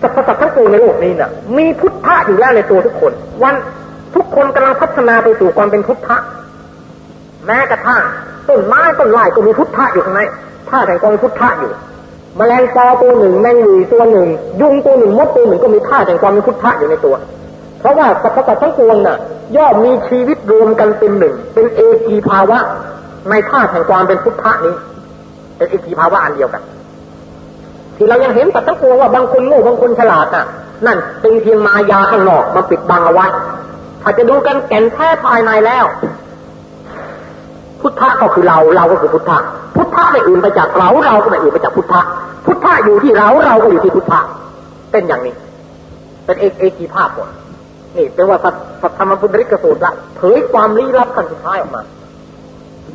สรรพสัตว์ทั้งปวงในโลกนี้น่ะ มีพุทธะอยู่แล้วในตัวทุกคน วันทุกคนกำลังพัฒนาไปสู่ความเป็นพุทธะแม้กระทั่งต้นไม้ต้นไม้ก็มีพุทธะอยู่ข้างในท่าแห่งความพุทธะอยู่มแมลงปอตัวหนึ่งแมงวีตัวหนึ่ง ยุงตัวหนึ่งมดตัวหนึ่งก็มีท่าแห่งความเป็นพุทธะอยู่ในตัว เพราะว่าสรรพสัตว์ทั้งปวงน่ะ ย่อมมีชีวิตรวมกันเป็นหนึ่ง เป็นเอกีภาวะ ในท่าแห่งความเป็นพุทธะนี้ เป็นเอกีภาวะอันเดียวกัน ที่เรายังเห็นสัตว์ทั้งปวงว่าบางคนโง่บางคนฉลาดน่ะ นั่นเป็นเพียงมายาข้างนอกมาปิดบังเอาไว้ถ้าจะดูกันแก่นแท้ภายในแล้ว พุทธะก็คือเราเราก็คือพุทธะพุทธะไม่อื่นไปจากเราเราก็ไม่อื่นไปจากพุทธะพุทธะอยู่ที่เราเราก็อยู่ที่พุทธะเป็นอย่างนี้ เป็นเอกเอกีภาพหมดนี่เป็นว่าสัทธรรมพุทธริกสูตรละเผยความลี้ลับขั้นสุดท้ายออกมา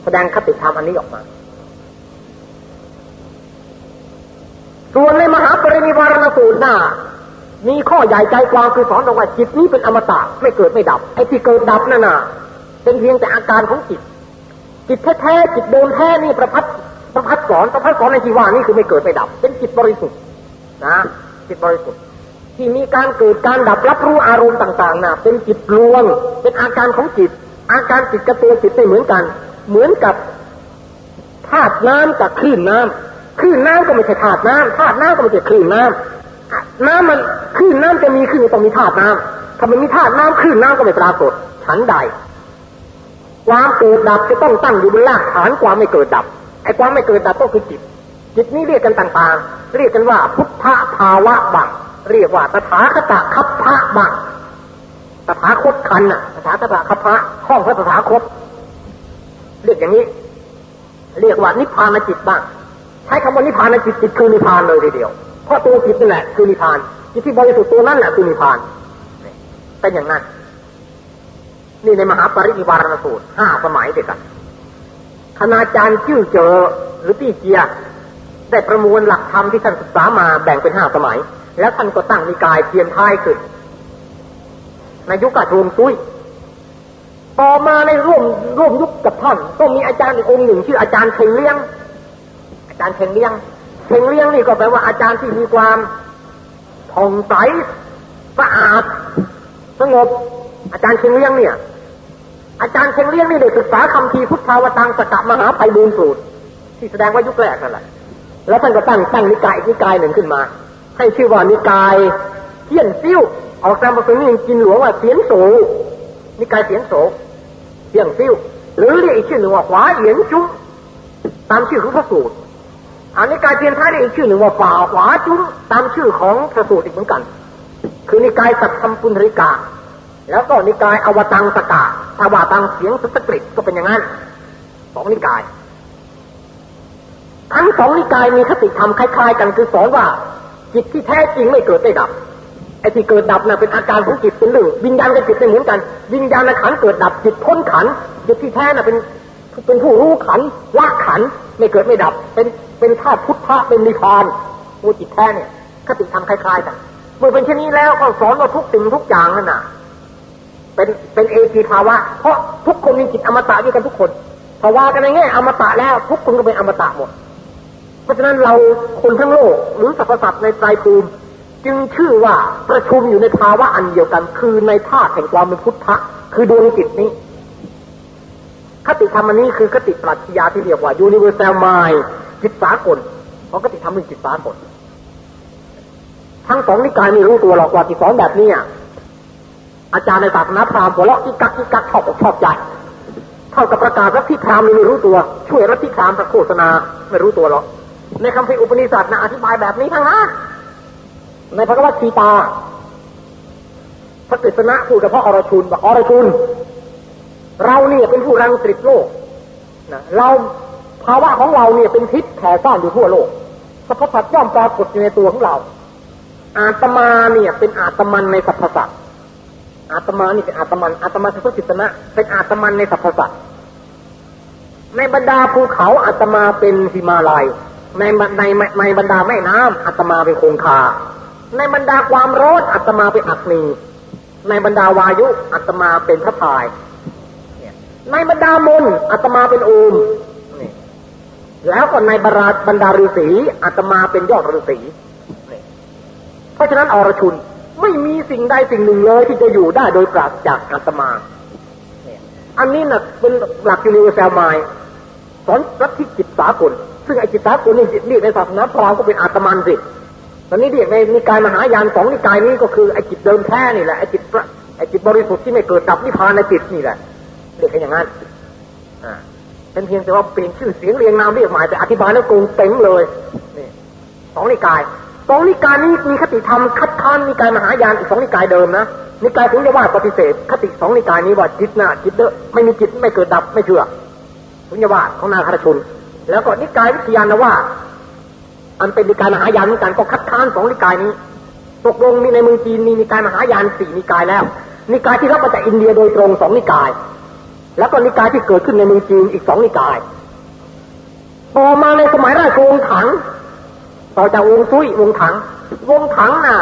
แสดงคติธรรมอันนี้ออกมา ส่วนในมหาปรินิวารณสูตรหน้า มีข้อใหญ่ใจความคือสอนบอกว่าจิตนี้เป็นอมตะไม่เกิดไม่ดับไอ้ที่เกิดดับนั่นน่ะ เป็นเพียงแต่อาการของจิต จิตแท้ๆจิตเดิมแท้นี่ประพัดประพัดสอนประพัดสอนในที่ว่านี่คือไม่เกิดไม่ดับ เป็นจิตบริสุทธิ์นะจิตบริสุทธิ์ที่มีการเกิดการดับรับรู้อารมณ์ต่างๆน่ะ เป็นจิตรวมเป็นอาการของจิต อาการจิตกับตัวจิตไม่เหมือนกัน เหมือนกับธาตุน้ำกับคลื่นน้ำ คลื่นน้ำก็ไม่ใช่ธาตุน้ำธาตุน้ำก็ไม่ใช่คลื่นน้ำน้ำมันคลื่นน้ำจะมีคลื่นต้องมีธาตุน้ำถ้ามันมีธาตุน้ำคลื่นน้ำก็ไม่ปรากฏฉันใดความเกิดดับจะต้องตั้งอยู่บนรากฐานความไม่เกิดดับไอ้ความไม่เกิดดับก็คือจิต จิตนี้เรียกกันต่างๆ เรียกกันว่าพุทธภาวะบังเรียกว่าตถาคตคัพพะบังตถาคตคันน่ะตถาคตคัพพะห้องพระตถาคต เรียกอย่างนี้ เรียกว่านิพพานจิตบ้าง ใช้คำว่านิพพานจิตจิตคือนิพพานเลยทีเดียว เพราะตัวจิตนั่แหละคือนิพพานจิตที่บริสุทธิ์ตัวนั้นแหละคือนิพพานเป็นอย่างนั้น นี่ในมหาปรินิวารณสูตรห้าสมัยเดียวกันคณาจารย์ชื่อเจอหรือพี่เจียได้ประมวลหลักธรรมที่ท่านศึกษามาแบ่งเป็นห้าสมัย แล้วท่านก็ตั้งนิกายเทียนท้ายขึ้นในยุคกาทวงซุยต่อมาในร่วมร่วมยุคกับท่านก็มีอาจารย์อีกองค์หนึ่งชื่ออาจารย์เชงเลี้ยง จารย์เชงเลี้ยงเชงเลี้ยงนี่ก็แปลว่าอาจารย์ที่มีความผ่องใสสะอาดสงบ อาจารย์เชงเลี้ยงเนี่ย อาจารย์เชงเลี้ยงนี่ได้ศึกษาคำทีพุทธาวตังสกัมหาไพบูลสูตร ที่แสดงว่ายุคแรกนั่นแหละแล้วท่านก็ตั้งตั้งนิกายนิกายหนึ่งขึ้นมา ให้ชื่อว่านิกายเทียนซิ่วออกตามประเพณีจีนหลวงว่าเสียนโสนิกายเสียนโสเทียนซิ่วหรือเรียกอีกชื่อหนึ่งว่าขวาเหยียนจุ้งตามชื่อของพระสูตร อันนิกายเทียนไท้เรียกอีกชื่อหนึ่งว่าฝ่าขวาจุ้งตามชื่อของพระสูตรอีกเหมือนกัน คือนิกายสัทธรรมปุณฑริกา แล้วก็นิกายอวตังสกาถ้าวาตังเสียงสันสกฤตก็เป็นอย่างนั้นสองนิกาย ทั้งสองนิกายมีคติธรรมคล้าย ๆ กันคือสอนว่า จิตที่แท้จริงไม่เกิดไม่ดับไอ้ที่เกิดดับน่ะเป็นอาการของจิตเป็นเรื่องวิญญาณกับจิตไม่เหมือนกัน วิญญาณขันเกิดดับจิตพ้นขันจิตที่แท้น่ะเป็นเป็นผู้รู้ขันละขันไม่เกิดไม่ดับ เป็น เป็นธาตุพุทธะเป็นนิพพานผู้จิตแท้เนี่ยคติธรรมคล้ายๆกันเมื่อเป็นเช่นนี้แล้วก็สอนว่าทุกสิ่งทุกอย่างนั่นน่ะ เป็นเป็นเอกีภาวะ เพราะทุกคนมีจิตอมตะด้วยกันทุกคนภาวะกันในแง่อมตะแล้ว ทุกคนก็เป็นอมตะหมด เพราะฉะนั้นเราคนทั้งโลกหรือสรรพสัตว์ในไตรภูมิ จึงชื่อว่าประชุมอยู่ในภาวะอันเดียวกัน คือในธาตุแห่งความเป็นพุทธะคือดวงจิตนี้คติธรรมนี้คือคติปรัชญาที่เรียกว่า universal mind จิตสากลเพราะคติธรรมเป็นจิตสากลทั้งสองนิกายไม่รู้ตัวหรอกว่าที่สอนแบบนี้อาจารย์ในศาสนาพราหมณ์หัวเราะกิกักกิกักชอบชอบใจเท่ากับประกาศรัฐที่พราหมณ์ไม่รู้ตัว ช่วยรัฐที่พราหมณ์ประโฆษณาไม่รู้ตัวหรอกในคำพิอุปนิสัตนะอธิบายแบบนี้ทั้งนั้นในพระวัตชีตาพระกฤษณะพูดกับพระอรชุนบอกอรชุนเราเนี่ยเป็นผู้รังสิตโลกนะเรา ภาวะของเราเนี่ยเป็นพิษแผ่ซ่านอยู่ทั่วโลกสรรพสัตย่อมปรากฏอยู่ในตัวของเรา อาตมาเนี่ยเป็นอาตมันในสรรพสัตอาตมานี่เป็นอาตมันอาตมาคือพระจิตนะเป็นอาตมันในสรรพสัตในบรรดาภูเขาอาตมาเป็นหิมาลัย ในในในบรรดาแม่น้ำอาตมาเป็นคงคา ในบรรดาความร้อนอาตมาเป็นอักนีในบรรดาวายุอาตมาเป็นพระพาย ในบรรดามนอาตมาเป็นอูม แล้วก็ในบรรดาบรรดาฤาษีอาตมาเป็นยอดฤาษีเพราะฉะนั้นอรชุนไม่มีสิ่งใดสิ่งหนึ่งเลยที่จะอยู่ได้โดยปราศจากอาตมา อันนี้นะเป็นหลักยูนิเวอร์แซลไมสอนรัฐที่จิตสากลซึ่งไอจิตสากลนี่เรียกในศาสนาพราหมณ์ก็เป็นอาตมันสิตอนนี้เรียกในนิกายมหายานสองนิกายนี้ก็คือไอจิตเดิมแท้นี่แหละไอจิตไอจิตบริสุทธิ์ที่ไม่เกิดดับนิพพานในจิตนี่แหละเรียกกันอย่างนั้นอ่า เป็นเพียงแต่ว่าเปลี่ยนชื่อเสียงเรียงนามเรียกหมายแต่อธิบายแล้วโกงเต็มเลยนี่สองนิกายสองนิกายนี้มีคติธรรมคัดค้านนิกายมหายานอีกสองนิกายเดิมนะนิกายถึงจะว่าปฏิเสธ คติสองนิกายนี้ว่าจิตนะจิตเด้อไม่มีจิตไม่เกิดดับไม่เชื่อถึงจะว่าของนาคารชนแล้วก็นิกายวิทยานว่า อันเป็นนิกายมหายานเหมือนกันก็คัดค้านสองนิกายนี้ตกลงมีในเมืองจีนมีนิกายมหายานสี่นิกายแล้ว นิกายที่รับมาจากอินเดียโดยตรงสองนิกาย แล้วก็นิกายที่เกิดขึ้นในเมืองจีนอีกสองนิกาย ต่อมาในสมัยราชวงศ์ถัง ต่อจากวงซุยวงถัง วงถังน่ะ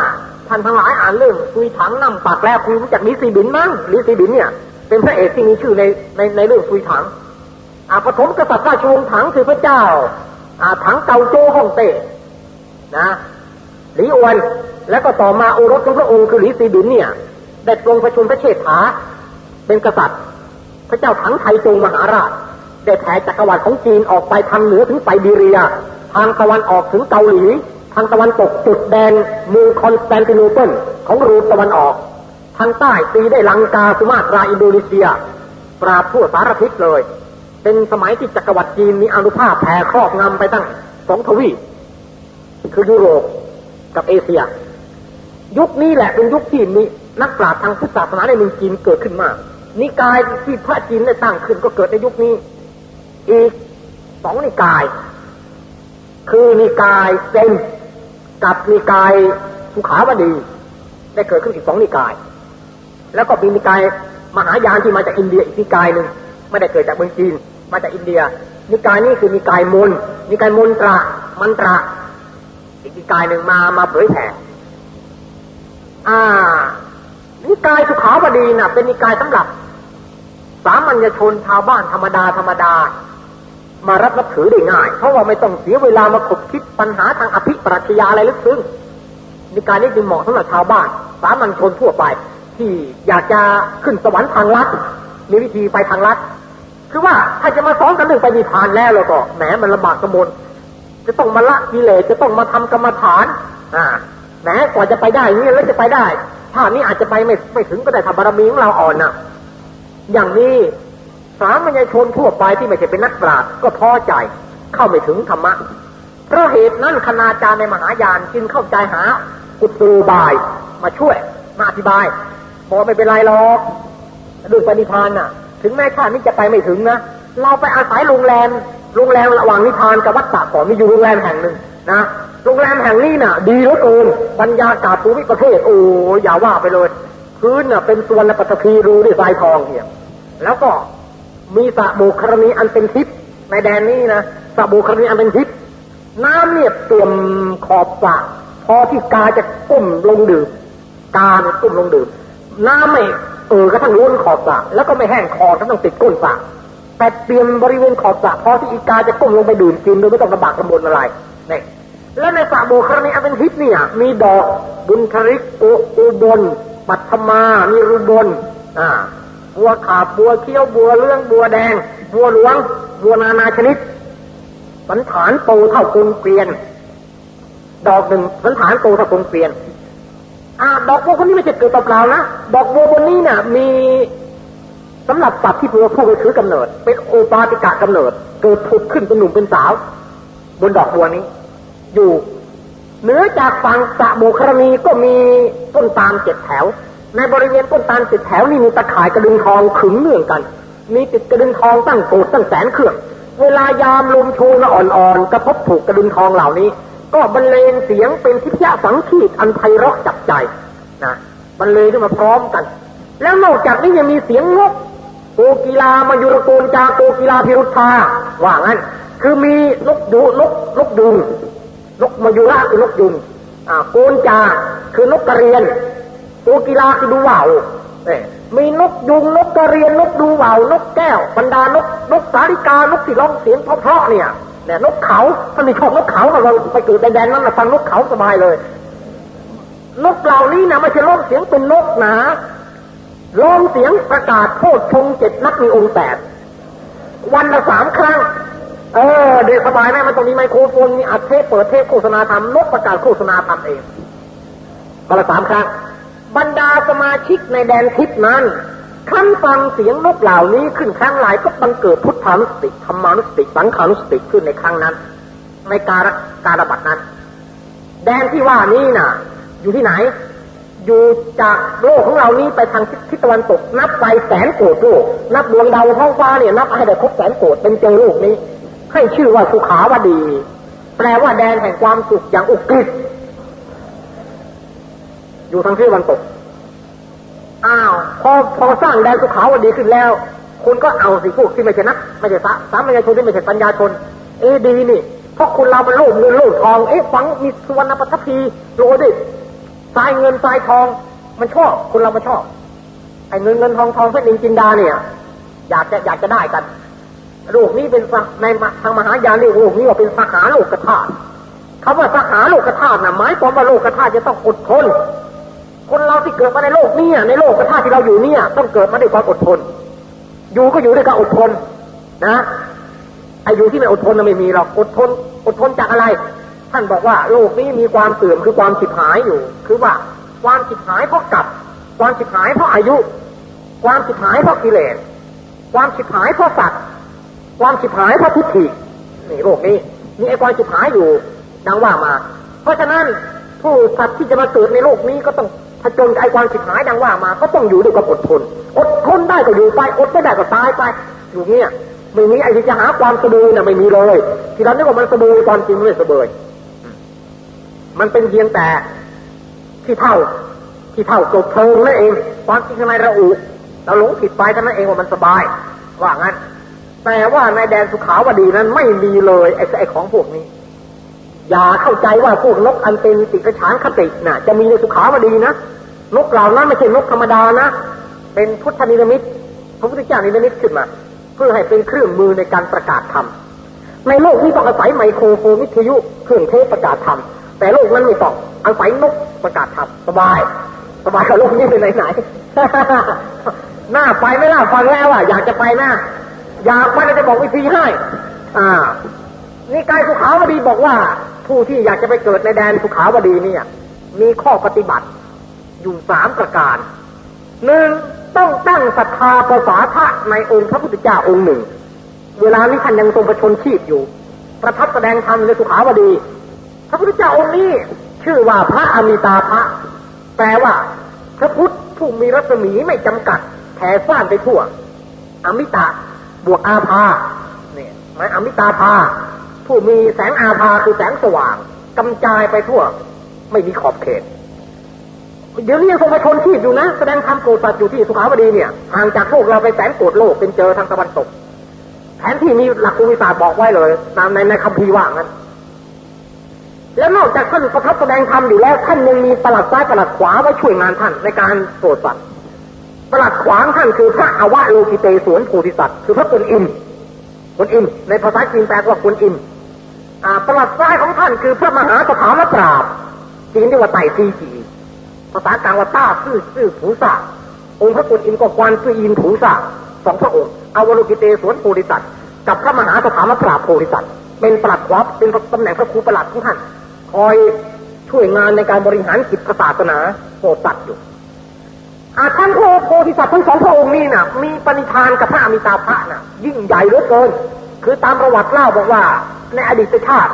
ท่านทั้งหลายอ่านเรื่องซุยถังนำปากแล้วคุณรู้จักลิซีบินมั้งลิซีบินเนี่ย เป็นพระเอกที่มีชื่อในในในเรื่องซุยถังอาปฐมกษัตริย์ราชวงศ์ถังคือพระเจ้าอาถังเกาโจฮ่องเต้นะหลีอวนแล้วก็ต่อมาโอรสของพระองค์คือหลีซีบินเนี่ยได้ปลงพระชนม์พระเชษฐาเป็นกษัตริย์ พระเจ้าถังไทจงมหาราช ได้แผ่จักรวรรดิของจีนออกไปทางเหนือถึงไซบีเรีย ทางตะวันออกถึงเกาหลี ทางตะวันตกจดแดนเมืองคอนสแตนติโนเปิลของโรมันตะวันออก ทางใต้ตีได้ลังกาสุมาตราอินโดนีเซีย ปราบทั่วสารทิศเลย เป็นสมัยที่จักรวรรดิจีนมีอนุภาพแผ่ครอบงำไปตั้งสองทวีปคือยุโรปกับเอเชีย ยุคนี้แหละเป็นยุคที่มีนักปราชญ์ทางพุทธศาสนาในเมืองจีนเกิดขึ้นมาก นิกายที่พระจีนได้ตั้งขึ้นก็เกิดในยุคนี้ อีกสองนิกาย คือนิกายเซนกับนิกายสุขาวดี ได้เกิดขึ้นอีกสองนิกาย แล้วก็มีนิกายมหายานที่มาจากอินเดียอีกนิกายหนึ่งไม่ได้เกิดจากเมืองจีน มาจากอินเดีย นิกายนี้คือนิกายมนนิกายมนตระมันตระ อีกนิกายหนึ่งมามาเผยแผ่อ่านิกายสุขาวดีน่ะ เป็นนิกายสำหรับ สามัญชนชาวบ้านธรรมดาธรรมดา มารับนับถือได้ง่าย เพราะว่าไม่ต้องเสียเวลามาขบคิดปัญหาทางอภิปรัชญาอะไรลึกซึ้งในการนี้จึงเหมาะสำหรับชาวบ้าน สามัญชนทั่วไป ที่อยากจะขึ้นสวรรค์ทางลัดมีวิธีไปทางลัดคือว่าถ้าจะมาสอนกันเรื่องไปนิพพานแล้วแล้วก็แหมมันลำบากกระมนจะต้องมาละกิเลสจะต้องมาทำกรรมฐาน อ่าแหมกว่าจะไปได้นี่แล้วจะไปได้ถ้านี้อาจจะไปไม่ไม่ถึงก็ได้ทำบารมีของเราอ่อนนะ อย่างนี้สามัญชนทั่วไปที่ไม่ใช่เป็นนักปราชญ์ก็ท้อใจ เข้าไม่ถึงธรรมะเพราะเหตุนั้นคณาจารย์ในมหายานจึงเข้าใจหา กุตรูบายมาช่วยมาอธิบายบอกไม่เป็นไรหรอกดูปณิพานน่ะ ถึงแม้ชาตินี้จะไปไม่ถึงนะเราไปอาศัยโรงแรมโรงแรมระหว่างนิพานกับวัดตะก่อนมีอยู่โรงแรมแห่งหนึ่งนะโรงแรมแห่งนี้น่ะ ดีรถโอนบรรยากาศภูมิประเทศโอ้อย่าว่าไปเลย พื้นน่ะเป็นส่วนละปัตภีรูด้วยทรายทองเหี่ยแล้วก็มีสระโบกรณีอันเป็นทิพย์ในแดนนี้นะสระโบกรณีอันเป็นทิพย์น้ำเนี่ยเต็มขอบสระพอที่กาจะก้มลงดื่มกาเนี่ยก้มลงดื่มน้ำไม่เออกระทั่งล้นขอบสระแล้วก็ไม่แห้งคอก็ต้องติดก้นสระแต่เตรียมบริเวณขอบสระพอที่อีกาจะก้มลงไปดื่มกินโดยไม่ต้องลำบากลำบนอะไรนี่และในสระโบกรณีอันเป็นทิพย์เนี่ย มีดอกบุญทริกอุบล ปัทมามีรุบลบัวขาบบัวเขี้ยวบัวเรื่องบัวแดง บัวหลวง บัวนานาชนิด สันฐานโตเท่ากงเกลียน ดอกหนึ่งสันฐานโตเท่ากงเกลียนอ่าดอกบัวคนนี้ไม่ใช่เกิดเปล่าๆนะดอกบัวบนนี้เนี่ยมีสำหรับสัตว์ที่บัวผู้ไปถือกำเนิด เป็นโอปาติกะกำเนิด เกิดผุดขึ้นเป็นหนุ่มเป็นสาว บนดอกบัวนี้ อยู่ หนือจากฝั่งสะโบครณีก็มีต้นตาลเจ็ดแถว ในบริเวณต้นตาลติดแถวนี่มีตะข่ายกระดึงทองขึงเนื่องกัน มีติดกระดึงทองตั้งโกดตั้งแสนเครื่อง เวลายามลมโชนอ่อนๆกระทบถูกกระดึงทองเหล่านี้ ก็บรรเลงเสียงเป็นทิพยสังขีดอันไพเราะจับใจนะบรรเลงขึ้นมาพร้อมกัน แล้วนอกจากนี้ยังมีเสียงนกโกกีฬามายุรโกนจากโกกีฬาพิรุธาว่างั้น คือมีนกดูนกนกดุง นกมายุระคือนกดุงอ่าโกนจาคือนกกระเรียนตัวกีฬาคือดูว่าวมีนกยุงนกกระเรียนนกดูว่าวนกแก้วบรรดานกนกสาลิกานกที่ร้องเสียงเพราะๆเนี่ยเนี่ยนกเขาถ้าไม่ชอบนกเขาเราไปเกิดแดนนั้นฟังนกเขาสบายเลย นกเหล่านี้นะไม่ใช่ร้องเสียงเป็นนกหนาร้องเสียงประกาศโทษชงเจ็ดนักมีองค์แปดวันละสามครั้ง เออเด็กสบายไหมมันตรงนี้ไมโครโฟนมีอัดเทปเปิดเทปโฆษณาทำนกประกาศโฆษณาทำเองวันละสามครั้งบรรดาสมาชิกในแดนทิพนั้นคั้นฟังเสียงนกเหล่านี้ขึ้นครั้งหลายก็บังเกิดพุทธานุสติธรรมานุสติสังขานุสติขึ้นในครั้งนั้น ในการการบัตนั้น แดนที่ว่านี้น่ะ อยู่ที่ไหน อยู่จากโลกของเรานี้ไปทางทิศตะวันตก นับไปแสนโกดโลกนับดวงดาวท้องฟ้าเนี่ยนับให้ได้ครบแสนโกดเป็นเจอโลกนี้ ให้ชื่อว่าสุขาวดี แปลว่าแดนแห่งความสุขอย่างอุกฤษอยู่ทางทิศตะวันตก อ้าว พอพอสร้างแดนสุขาวดีขึ้นแล้ว คุณก็เอาสิพวกที่ไม่ใช่นัก ไม่ใช่สาสามัญชนที่ไม่ใช่ปัญญาชน เอดีนี่เพราะคุณเรามันโลภเงินโลภทอง เอ๊ะฟังมีสุวรรณปัตพีโลดิทรายเงินทรายทอง มันชอบคุณเรามาชอบไอ้เงินเงินทองทองเพชรนินจินดาเนี่ย อยากจะอยากจะได้กัน โลกนี้เป็นในทางมหายานเรียกโลกนี้ว่าเป็นสหาโลกธาตุคำว่าสหาโลกธาตุน่ะหมายความว่าโลกธาตุจะต้องอดทน คนเราที่เกิดมาในโลกนี้ในโลกกระทาที่เราอยู่เนี่ย ต้องเกิดมาด้วยความอดทน อยู่ก็อยู่ด้วยการอดทนนะไอ้อยู่ที่ไม่อดทนไม่มีหรอกอดทน อดทนจากอะไร ท่านบอกว่าโลกนี้มีความเสื่อมคือความฉิบหายอยู่ คือว่าความฉิบหายเพราะกับ ความฉิบหายเพราะอายุ ความฉิบหายเพราะกิเลส ความฉิบหายเพราะสัตว์ ความฉิบหายเพราะทุฏฐินี่โลกนี้ มีไอ้ความฉิบหายอยู่ดังว่ามา เพราะฉะนั้นผู้สัตว์ที่จะมาเกิดในโลกนี้ก็ต้องผจญไอ้ความสิบหายดังว่ามา ก็ต้องอยู่ด้วยกับอดทน อดทนได้ก็อยู่ไป อดไม่ได้ก็ตายไป อยู่เนี้ยไม่มีไอ้ที่จะหาความสบายน่ะไม่มีเลย ที่เราเรียกว่ามันสบายตอนจริงไม่สบยมันเป็นเพียงแต่ที่เท่าที่เท่าจบเพลิงนั่นเอง ความจริงทำไมเราอุเราหลงผิดไปท่านั้นเองว่ามันสบาย ว่างั้น แต่ว่าในแดนสุขาวดีนั้นไม่มีเลยไอ้ไอ้ของพวกนี้ อย่าเข้าใจว่าพวกนกอันเป็นติกระฉานคติน่ะ จะมีในสุขาวดีนะนกเหล่านั้นไม่ใช่นกธรรมดานะเป็นพุทธนิมิตพระพุทธเจ้านิมิตขึ้นมา เพื่อให้เป็นเครื่องมือในการประกาศธรรมในโลกนี้ต้องอาศัยไมโครโฟนวิทยุเครื่องเทปประกาศธรรมแต่โลกนั้นไม่ต้องอาศัยนกประกาศธรรมสบายสบายกับโลกนี้ไปไหนไหนหน้าไปไม่น่าฟังแล้วอะอยากจะไปหน้า อยากไปเราจะบอกวิธีให้ อ่า นี่กายสุขาวดีบอกว่า ผู้ที่อยากจะไปเกิดในแดนสุขาวดีเนี่ย มีข้อปฏิบัติ อยู่สามประการหนึ่งต้องตั้งศรัทธาภาษาพระในองค์พระพุทธเจ้าองค์หนึ่ง เวลานี้ท่านยังทรงประชนชีพอยู่ ประทับแสดงธรรมในสุขาวดี พระพุทธเจ้าองค์นี้ ชื่อว่าพระอมิตาภะแปลว่า พระพุทธผู้มีรัศมีไม่จำกัดแผ่ซ่านไปทั่ว อมิตา บวกอาภาเนี่ยหมายอมิตาภา ผู้มีแสงอาภาคือแสงสว่างกำจายไปทั่ว ไม่มีขอบเขตเดี๋ยวนี้ยังทรงไปชนชีพอยู่นะ แสดงธรรมโปรดสัตว์อยู่ที่สุขาวดีเนี่ยห่างจากโลกเราไปแสนโกดโลกเป็นเจอทางตะวันตกแผนที่มีหลักภูมิศาสตร์บอกไว้เลยตามในในคัมภีร์ว่างั้น แล้วนอกจากท่านประทับแสดงธรรมอยู่แล้วท่านยังมีประหลัดซ้ายประหลัดขวาไว้ช่วยงานท่านในการโปรดสัตว์ ประหลัดขวางท่านคือพระอวะโลกิเตสวนโพธิสัตว์คือพระกุณอิมกุณอิม ในภาษาจีนแปลว่ากุณอิมประวัติซ้ายของท่านคือพระมหาสถานปราบจีนเรียกว่าไต่ซีจีภาษากลางว่าต้าซื่อซื่อผูสาองค์พระกุณอินก็กวนซื่ออินผูสาสองพระองค์อาวรุกิเตสวนโพธิสัตว์กับพระมหาสถานปราบโพธิสัตว์เป็นปลัดวับเป็นตำแหน่งพระครูประหลัดของท่านคอยช่วยงานในการบริหารกิจศาสนาโพธิสัตว์อยู่ อาท่านโพธิสัตว์ทั้งสองพระองค์นี้น่ะมีปณิธานกับพระอมิตาภะน่ะยิ่งใหญ่เหลือเกิน คือตามประวัติเล่าบอกว่า ในอดีตชาติ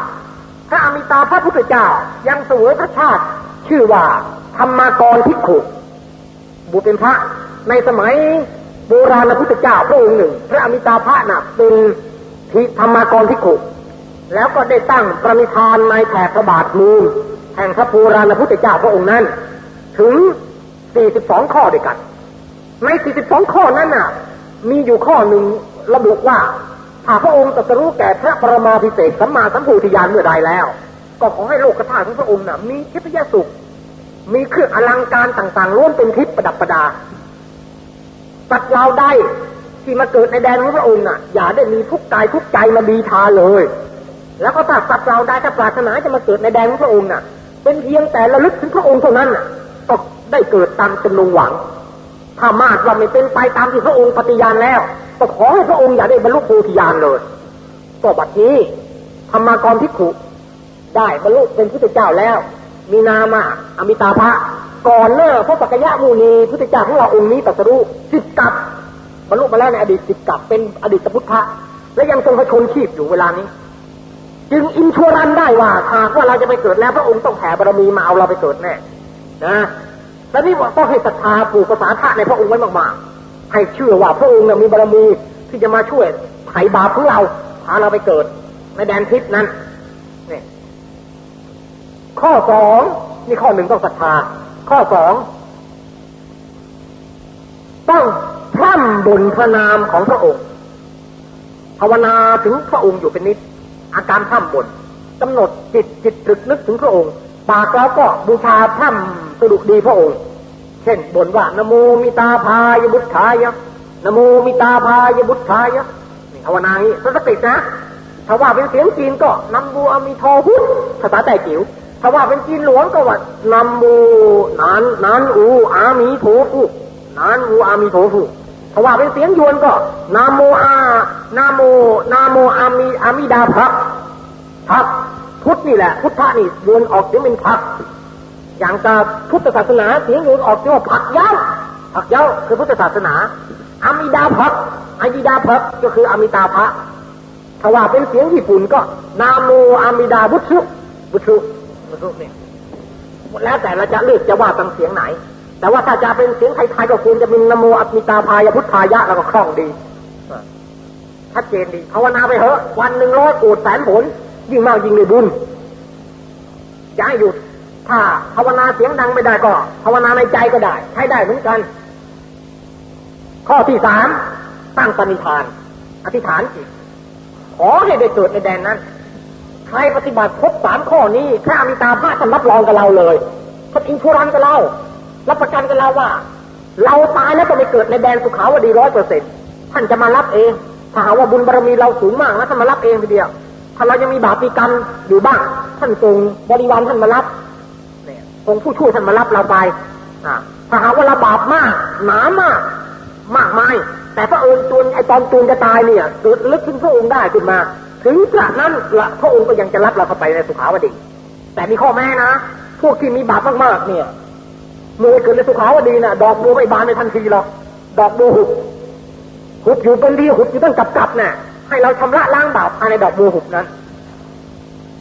พระอมิตาพระพุทธเจ้ายังเสวยพระชาติ ชื่อว่าธรรมากรทิขุบุเป็นพระในสมัยโบราณพุทธเจ้าพระองค์หนึ่ง พระอมิตาพระน่ะเป็นทิธรรมากรทิขุแล้วก็ได้ตั้งประมิธานในแถบพระบาทมูลแห่งพระโบราณพุทธเจ้าพระองค์นั้น ถึง 42 ข้อด้วยกัน ใน 42 ข้อนั้นน่ะ มีอยู่ข้อหนึ่งระบุว่าถ้าพระองค์ตรัสรู้แก่พระปรมาภิเศษสัมมาสัมพุทธญาณเมื่อใดแล้ว ก็ขอให้โลกธาตุของพระองค์น่ะ มีทิพยสุข มีเครื่องอลังการต่างๆล้วนเป็นทิพย์ประดับประดาสัตว์เราได้ที่มาเกิดในแดนของพระองค์น่ะ อย่าได้มีทุกกายทุกใจมาดีทาเลย แล้วก็ถ้าสัตว์เราได้ถ้าปรารถนาจะมาเกิดในแดนของพระองค์น่ะ เป็นเพียงแต่ระลึกถึงพระองค์เท่านั้นก็ ได้เกิดตามจำนงหวัง ถ้ามาดว่าไม่เป็นไปตามที่พระองค์ปฏิญาณแล้ว ก็ขอให้พระองค์อย่าได้บรรลุโพธิญาณเลย ก็บัดนี้ธรรมากรพิขุได้บรรลุเป็นพุทธเจ้าแล้ว มีนามาอมิตาภะก่อนเน้อพระปัจจยมูนีพุทธเจ้าของเราองค์นี้ตรัสรู้สิบกับบรรลุมาแล้วในอดีตสิบกับเป็นอดีตพุทธะและยังทรงพระชนชีพอยู่เวลานี้ จึงอินชัวรันได้ว่าหากว่าเราจะไปเกิดแล้วพระองค์ต้องแผ่บารมีมาเอาเราไปเกิดแน่นะ แล้วนี่ต้องให้ศรัทธาปลูกภาษาธาในพระองค์ไว้มากๆ ให้เชื่อว่าพระองค์มีบารมีที่จะมาช่วยไถ่บาปของเราพาเราไปเกิด ในแดนทิพนั้นนี่ข้อสองนี่ข้อหนึ่งต้องศรัทธา ข้อสองต้องพร่ำบนพระนามของพระองค์ภาวนาถึงพระองค์อยู่เป็นนิดอาการพร่ำบนกำหนดจิตจิตตรึกนึกถึงพระองค์ ปากเราก็บูชาพร่ำสดุดีพระองค์ เช่นบ่นว่านโมมิตาพายบุตรชายะนโมมิตาพายบุตรชายะนี่ภาวนาอย่างนี้สตินะ ถ้าว่าเป็นเสียงจีนก็นำบูอมีทอพุทธภาษาแต่จิ๋วถ้าว่าเป็นจีนหลวงก็ว่านำบูนานนานอูอามีโถฟุนานอูอามีโถฟุถ้าว่าเป็นเสียงยวนก็นาโมอา นาโมนาโมอามีอามิดาพักพัก พุทธนี่แหละ พุทธะนี่ยวนออกเสียงเป็นพัก อย่างกับพุทธศาสนาเสียงยวนออกเสียงว่าผักเย้าผักเย้าคือพุทธศาสนาอามิดาพักอามิดาพักก็คืออามิตาภะถ้าว่าเป็นเสียงญี่ปุ่นก็ นาโมอามิดาบุตรุบุตรุบุตรุเนี่ยแล้วแต่เราจะเลือกจะว่าตั้งเสียงไหน แต่ว่าถ้าจะเป็นเสียงไทยๆก็ควรจะเป็นนโมอัมิตาพายพุทธายะแล้วก็คล่องดีชัดเจนดีภาวนาไปเถอะ วันหนึ่งร้อยโกดแสนผล ยิ่งมากยิ่งได้บุญจะหยุด ถ้าภาวนาเสียงดังไม่ได้ก็ภาวนาในใจก็ได้ ใช้ได้เหมือนกัน ข้อที่สามตั้งปณิธาน อธิษฐานจิตขอให้ได้เกิดในแดนนั้น ใครปฏิบัติครบสามข้อนี้พระอมิตาพระท่านรับรองกับเราเลยท่านอินทรันกับเรา รับประกันกับเราว่า เราตายแล้วก็ไปเกิดในแดนสุขาวดีร้อยเปอร์เซ็นท่านจะมารับเองถ้าหาว่าบุญบารมีเราสูงมากนะท่านมารับเองทีเดียว ถ้าเรายังมีบาปมีกรรมอยู่บ้างท่านส่งบริวารท่านมารับเนี่ยส่งผู้ช่วยท่านมารับเราไปถ้าหาว่าเราบาปมาก หนามาก มากมาย แต่พระองค์จนไอตอนตูนจะตายเนี่ยเกิดลึกถึงพระองค์ได้ขึ้นมา ถึงกระนั้นละพระองค์ก็ยังจะรับเราเข้าไปในสุขาวดี แต่มีข้อแม้นะ พวกที่มีบาปมากๆเนี่ยเมื่อเกิดในสุขาวดีนะ่ะ ดอกบัวไม่บานในทันทีหรอก ดอกบัวหุบ หุบอยู่เป็นที่หุบอยู่ตั้งกับกับน่ะ ให้เราชำระล้างบาปภายในดอกบัวหุบนั้น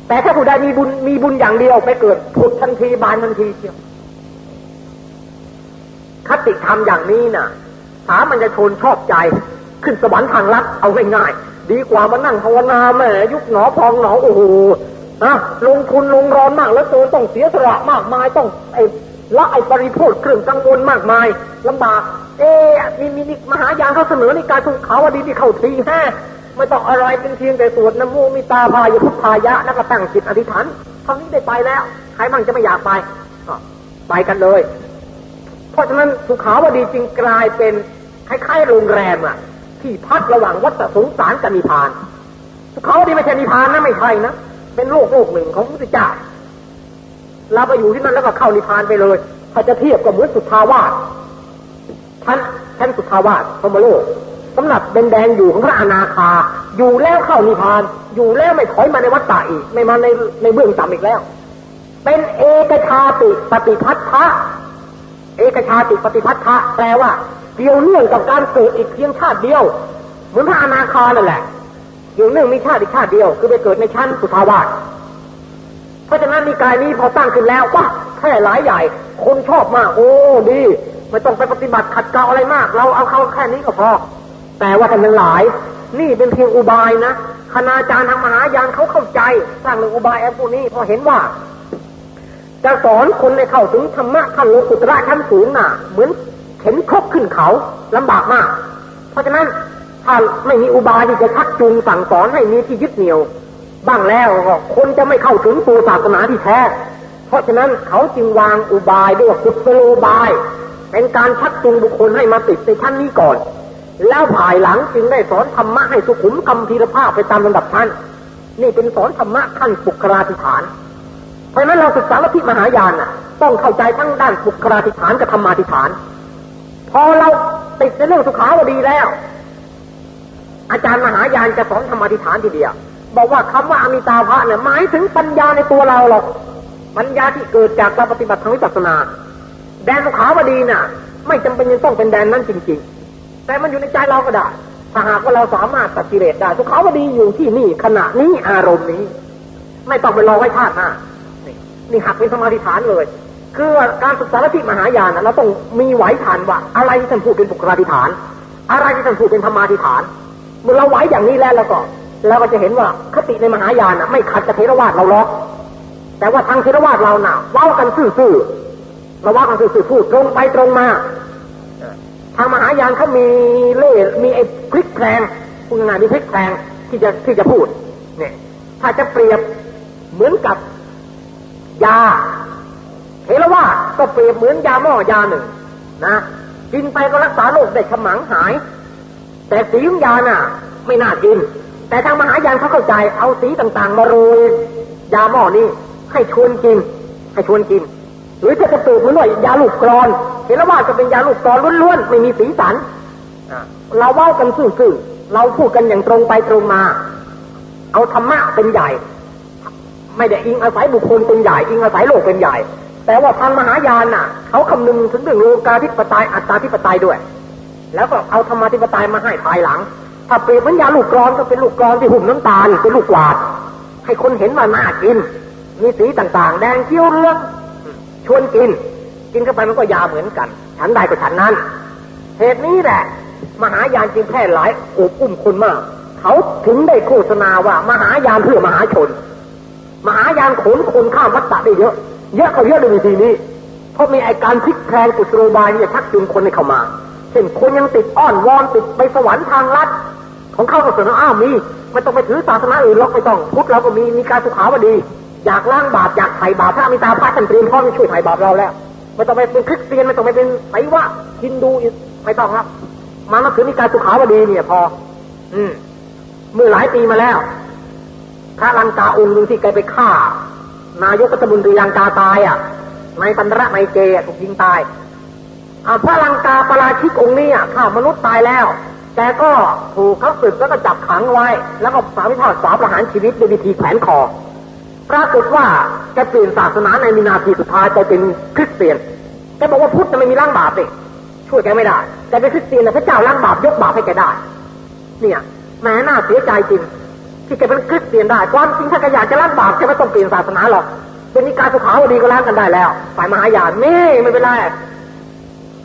แต่ถ้าผู้ใดมีบุญมีบุญอย่างเดียวไปเกิดผุดทันทีบานทันทีเชียวคติธรรมอย่างนี้น่ะสามัญชนชอบใจ ขึ้นสวรรค์ทางลัดเอาง่ายๆดีกว่ามานั่งภาวนาแม่ยุคหนอพองหนอโอ้โหนะลงทุนลงร้อนมากแล้วตัวต้องเสียสละมากมายต้องไอ้ละไอ้ปริโภคเครื่องกังวลมากมายลำบาก เอ๊มีมีมหายานเขาเสนอในการทุขาวดีที่เข้าทีแฮ ไม่ต้องอะไรเป็นเพียงแต่สวดนโมมิตาพายพุทธายะแล้วก็ตั้งจิตอธิษฐานเท่านี้ได้ไปแล้ว ใครมั่งจะไม่อยากไปก็ไปกันเลย เพราะฉะนั้นสุขาวดีจึงกลายเป็นคล้ายๆโรงแรมอะที่พักระหว่างวัฏสงสารกับนิพพาน สุขาวดีไม่ใช่นิพพานนะไม่ใช่นะเป็นโลกโลกหนึ่งของพระพุทธเจ้าเราไปอยู่ที่นั่นแล้วก็เข้านิพพานไปเลยถ้าจะเทียบกับเหมือนสุทธาวาสท่านท่านสุทธาวาสพมโลก สำหรับเป็นแดงอยู่ของพระอนาคา อยู่แล้วเข้านิพพาน อยู่แล้วไม่ถอยมาในวัฏฏะอีก ไม่มาในในเบื้องต่ำอีกแล้ว เป็นเอกชาติปฏิพัทธะเอกชาติปฏิพัทธะแปลว่าเกี่ยวเนื่องกับการเกิดอีกเพียงชาติเดียวเหมือนพระอนาคานั่นแหละเกี่ยวเนื่องมีชาติอีกชาติเดียว คือไปเกิดในชั้นสุทาวาสเพราะฉะนั้นมีกายนี้พอตั้งขึ้นแล้วว่าแค่หลายใหญ่ คนชอบมาก โอ้ดีไม่ต้องไปปฏิบัติขัดเกลาอะไรมาก เราเอาเข้าแค่นี้ก็พอ แต่ว่าท่านทั้งหลาย นี่เป็นเพียงอุบายนะคณาจารย์ทางมหายานเขาเข้าใจสร้างเรื่องอุบายแอปพวกนี้พอเห็นว่า จะสอนคนในเข้าถึงธรรมะขั้นโลกุตระชั้นสูงน่ะ เหมือนเข็นคบขึ้นเขาลำบากมาก เพราะฉะนั้นถ้าไม่มีอุบายที่จะชักจูงสั่งสอนให้มีที่ยึดเหนี่ยว บ้างแล้วก็คนจะไม่เข้าถึงตัวศาสนาที่แท้ เพราะฉะนั้นเขาจึงวางอุบายด้วยกุศโลบาย เป็นการชักจูงบุคคลให้มาติดในชั้นนี้ก่อน แล้วภายหลังจึงได้สอนธรรมะให้สุขุมกำพีรภาพไปตามลำดับชั้นนี่เป็นสอนธรรมะขั้นปุคราธิฐาน เพราะนั้นเราศึกษาลัทธิมหายานน่ะ ต้องเข้าใจทั้งด้านบุคลาธิฐานกับธรรมาธิฐาน พอเราติดในเรื่องสุขาวดีแล้ว อาจารย์มหายานจะสอนธรรมาธิฐานทีเดียวบอกว่าคำว่าอมิตาภะเนี่ยหมายถึงปัญญาในตัวเราหรอกปัญญาที่เกิดจากการปฏิบัติทางวิปัสสนา แดนสุขาวดีน่ะ ไม่จำเป็นยังต้องเป็นแดนนั้นจริง ๆ แต่มันอยู่ในใจเราก็ได้ถ้าหากว่าเราสามารถตัดกิเลสได้สุกขาวดีอยู่ที่นี่ขณะนี้อารมณ์นี้ ไม่ต้องไปรอไว้ชาติหน้านี่หักเป็นสมาธิฐานเลย คือการศึกษาลทธิมหายานเราต้องมีไหวฐานว่า อะไรที่ท่านพูดเป็นปุกราธิฐาน อะไรที่ท่านพูดเป็นธรรมาธิฐานเมื่อเราไหวอย่างนี้แล้วแล้วก็เราก็จะเห็นว่าคติในมหายานไม่ขัดกับเทรวาสเราหรอกแต่ว่าทางเทรวาสเราหน่ะว้ากันซื่อๆเราว่ากันซื่อๆพูดตรงไปตรงมา ทางมหายานเขามีเล่มีไอ้พลิกแพลงพูดง่ายมีพลิกแพลงที่จะที่จะพูดเนี่ยถ้าจะเปรียบเหมือนกับยาเห็นแล้วว่าก็เปรียบเหมือนยาหม้อยาหนึ่งนะกินไปก็รักษาโรคได้ขมังหาย แต่สีของยาน่ะ ไม่น่ากิน แต่ทางมหายานเขาเข้าใจเอาสีต่างๆ มาโรยยาหม้อนี้ให้ชวนกิน ให้ชวนกิน หรือถ้าจะเปิดมันหน่อยยาลูกกรอน เห็นแล้วว่าจะเป็นยาลูกกรอนล้วนๆไม่มีสีสันเราเว้ากันซื่อๆเราพูดกันอย่างตรงไปตรงมา เอาธรรมะเป็นใหญ่ ไม่ได้อิงอาศัยบุคคลเป็นใหญ่อิงอาศัยโลกเป็นใหญ่ แต่ว่าทางมหายานน่ะ เขาคำนึงถึงเรื่องโลกาธิปไตยอัตตาธิปไตยด้วย แล้วก็เอาธรรมาธิปไตยมาให้ภายหลัง ถ้าเปรียบเหมือนยาลูกกรอนก็เป็นลูกกรอนที่หุ่มน้ำตาลเป็นลูกกวาด ให้คนเห็นว่าน่ากิน มีสีต่างๆ แดงเขียวเรืองชวนกิน กินเข้าไปมันก็ยาเหมือนกัน ฉันใดก็ฉันนั้น เหตุนี้แหละ มหายานจึงแพร่หลายโอบอุ้มคนมาก เขาถึงได้โฆษณาว่ามหายานเพื่อมหาชน มหายานขนคนข้ามวัฏฏะได้เยอะเยอะเขาเยอะเลยทีนี้ เพราะมีไอการพลิกแพลงกุศโลบายเนี่ยชักจูงคนให้เข้ามา เช่นคนยังติดอ้อนวอนติดไปสวรรค์ทางลัดของเข้าก็เสนออ้าวมีไม่ต้องไปถือศาสนาอื่นหรอกไม่ต้องพุทธเราก็มีมีการสุขาวดี อยากล้างบาปอยากไถ่บาปพระมิตาพระท่านเตรียมพร้อมจะช่วยไถ่บาปเราแล้ว ไม่ต้องไปเป็นคริสเตียนไม่ต้องไปเป็นไสวะฮินดูไม่ต้องครับ มานับถือมีการสุขาวดีเนี่ยพอ อืมเมื่อหลายปีมาแล้ว พระลังกาองค์หนึ่งที่แกไปฆ่า นายกรัฐมนตรีลังกาตายอะในปันระในเกถูกยิงตายพระลังกาปราชิกองค์นี้ฆ่ามนุษย์ตายแล้วแต่ก็ถูกเขาสึกแล้วก็จับขังไว้ แล้วก็สามิพากษาประหารชีวิตด้วยวิธีแขวนคอ ปรากฏว่าแกเปลี่ยนศาสนาในมินาทีสุดท้ายไปเป็นคริสเตียนแกบอกว่าพุทธจะไม่มีล้างบาปเลยช่วยแกไม่ได้แต่เป็นคริสเตียนนะพระเจ้าล้างบาปยกบาปให้แกได้ เนี่ยแม้น่าเสียใจจริงที่แกเป็นคริสเตียนได้ความจริงถ้าแกอยากจะล้างบาปแกไม่ต้องเปลี่ยนศาสนาหรอกเป็นนิกายสุขาวดีก็ล้างกันได้แล้วฝ่ายมหายานไม่ไม่เป็นไร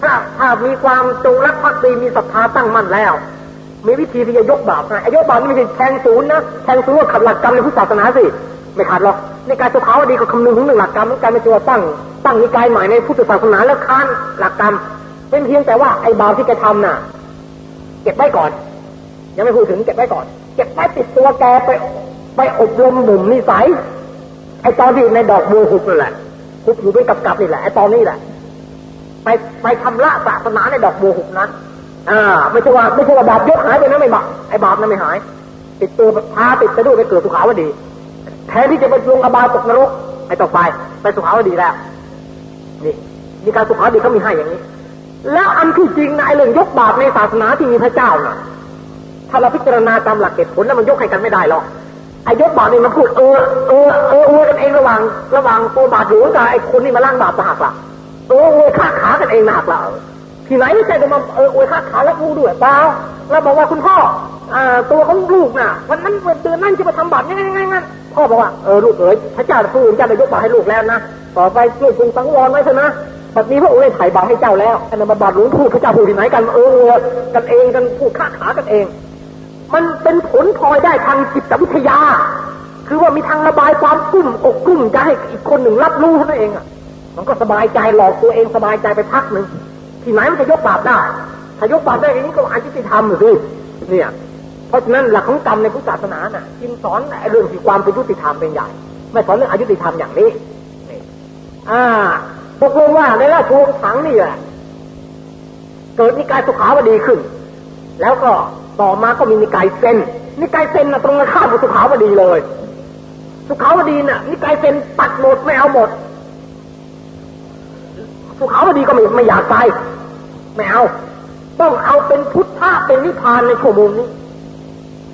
ถ้าถ้ามีความจงรักภักดีมีศรัทธาตั้งมั่นแล้ว มีวิธีที่จะยกบาปนะไอ้ยกบาปนี่ไม่ใช่แทงศูนย์นะแทงศูนย์ว่าขัดหลักกรรมในพุทธศาสนาสิ ไม่ขัดหรอกในการสุขาวดีก็คำนึงถึงหนึ่งหลักกรรมมือนกันไม่ใช่ว่าตั้ง ตั้งนิกายใหม่ในพุทธศาสนาแล้วค้านหลักกรรมเป็นเพียงแต่ว่าไอ้บาปที่แกทำน่ะ เก็บไว้ก่อน ยังไม่พูดถึงเก็บไว้ก่อน เก็บไว้ติดตัวแกไปไปอบรมหนุ่มนิสัยไอ้ตอนที่ในดอกบัวหุบนั่นแหละหุบอยู่เป็นกับกับนี่แหละไอ้ตอนนี้แหละ ไปไปทำละศาสนาในดอกบัวหุบนั้นอ่าไม่ใช่ว่าไม่ใช่ว่าบาปยกหายไปนะไม่บาปไอ้บาปนั้นไม่หาย ติดตัวพาติดไปด้วยไปเกิดสุขาวดี แทนที่จะไปลงอบายตกนรกไอ้ต่อไป ไปสุขาวดีแล้วนี่มีการสุขาวดีเขามีให้อย่างนี้ แล้วอันที่จริงนะไอ้เรื่องยกบาปในศาสนาที่มีพระเจ้าน่ะ ถ้าเราพิจารณาตามหลักเหตุผลแล้วมันยกให้กันไม่ได้หรอกไอ้ยกบาปนี่มันพูดเออเออเออเออกันเองระหว่างระหว่างตัวบาปหลวงกับไอ้คนนี่มาล่างบาปหักละเออเออขาขากันเองนะหักละ ที่ไหนไม่ใช่จะมาเออเออขาขาแล้วกูด้วยเปล่าแล้วบอกว่าคุณพ่ออ่าตัวของลูกน่ะวันนั้นเดือนนั้นจะมาทำบาปยังไงยังไงงั้นพ่อบอกว่าเออลูกเอ๋ยพระเจ้าพูดเจ้าได้ยกบาปให้ลูกแล้วนะต่อไปช่วยคุงสังวรไว้เถอะนะแบบนี้พระองค์ได้ไถ่บาปให้เจ้าแล้วอันนั้นบาปหลวงพูดพระเจ้าพูดที่ไหนกันเออกันเองกันพูดขาขากันเอง มันเป็นผลพลอยได้ทางจิตวิทยา คือว่ามีทางระบายความกุ้มอกกุ้มใจให้อีกคนหนึ่งรับรู้เท่านั้นเองอะมันก็สบายใจหลอกตัวเองสบายใจไปพักหนึ่ง ที่ไหนมันจะยกบาปได้ถ้ายกบาปได้อย่างนี้ก็อายุติธรรมหรือสิเนี่ย เพราะฉะนั้นหลักของกรรมในพุทธศาสนาน่ะจึงสอนเรื่องที่ความเป็นยุติธรรมเป็นใหญ่ ไม่สอนเรื่องอายุติธรรมอย่างนี้นี่อ่าตกลงว่าในราชวงศ์ถังนี่แหละเกิดนิกายสุขาวดีขึ้น แล้วก็ต่อมาก็มีนิกายเซนนิกายเซนนะตรงกันข้ามกับสุขาวดีเลย สุขาวดีน่ะนิกายเป็นตัดหมดไม่เอาหมดสุขาวดีก็ไม่ไม่อยากไป ไม่เอา ต้องเอาเป็นพุทธะเป็นนิพพานในชั่วโมงนี้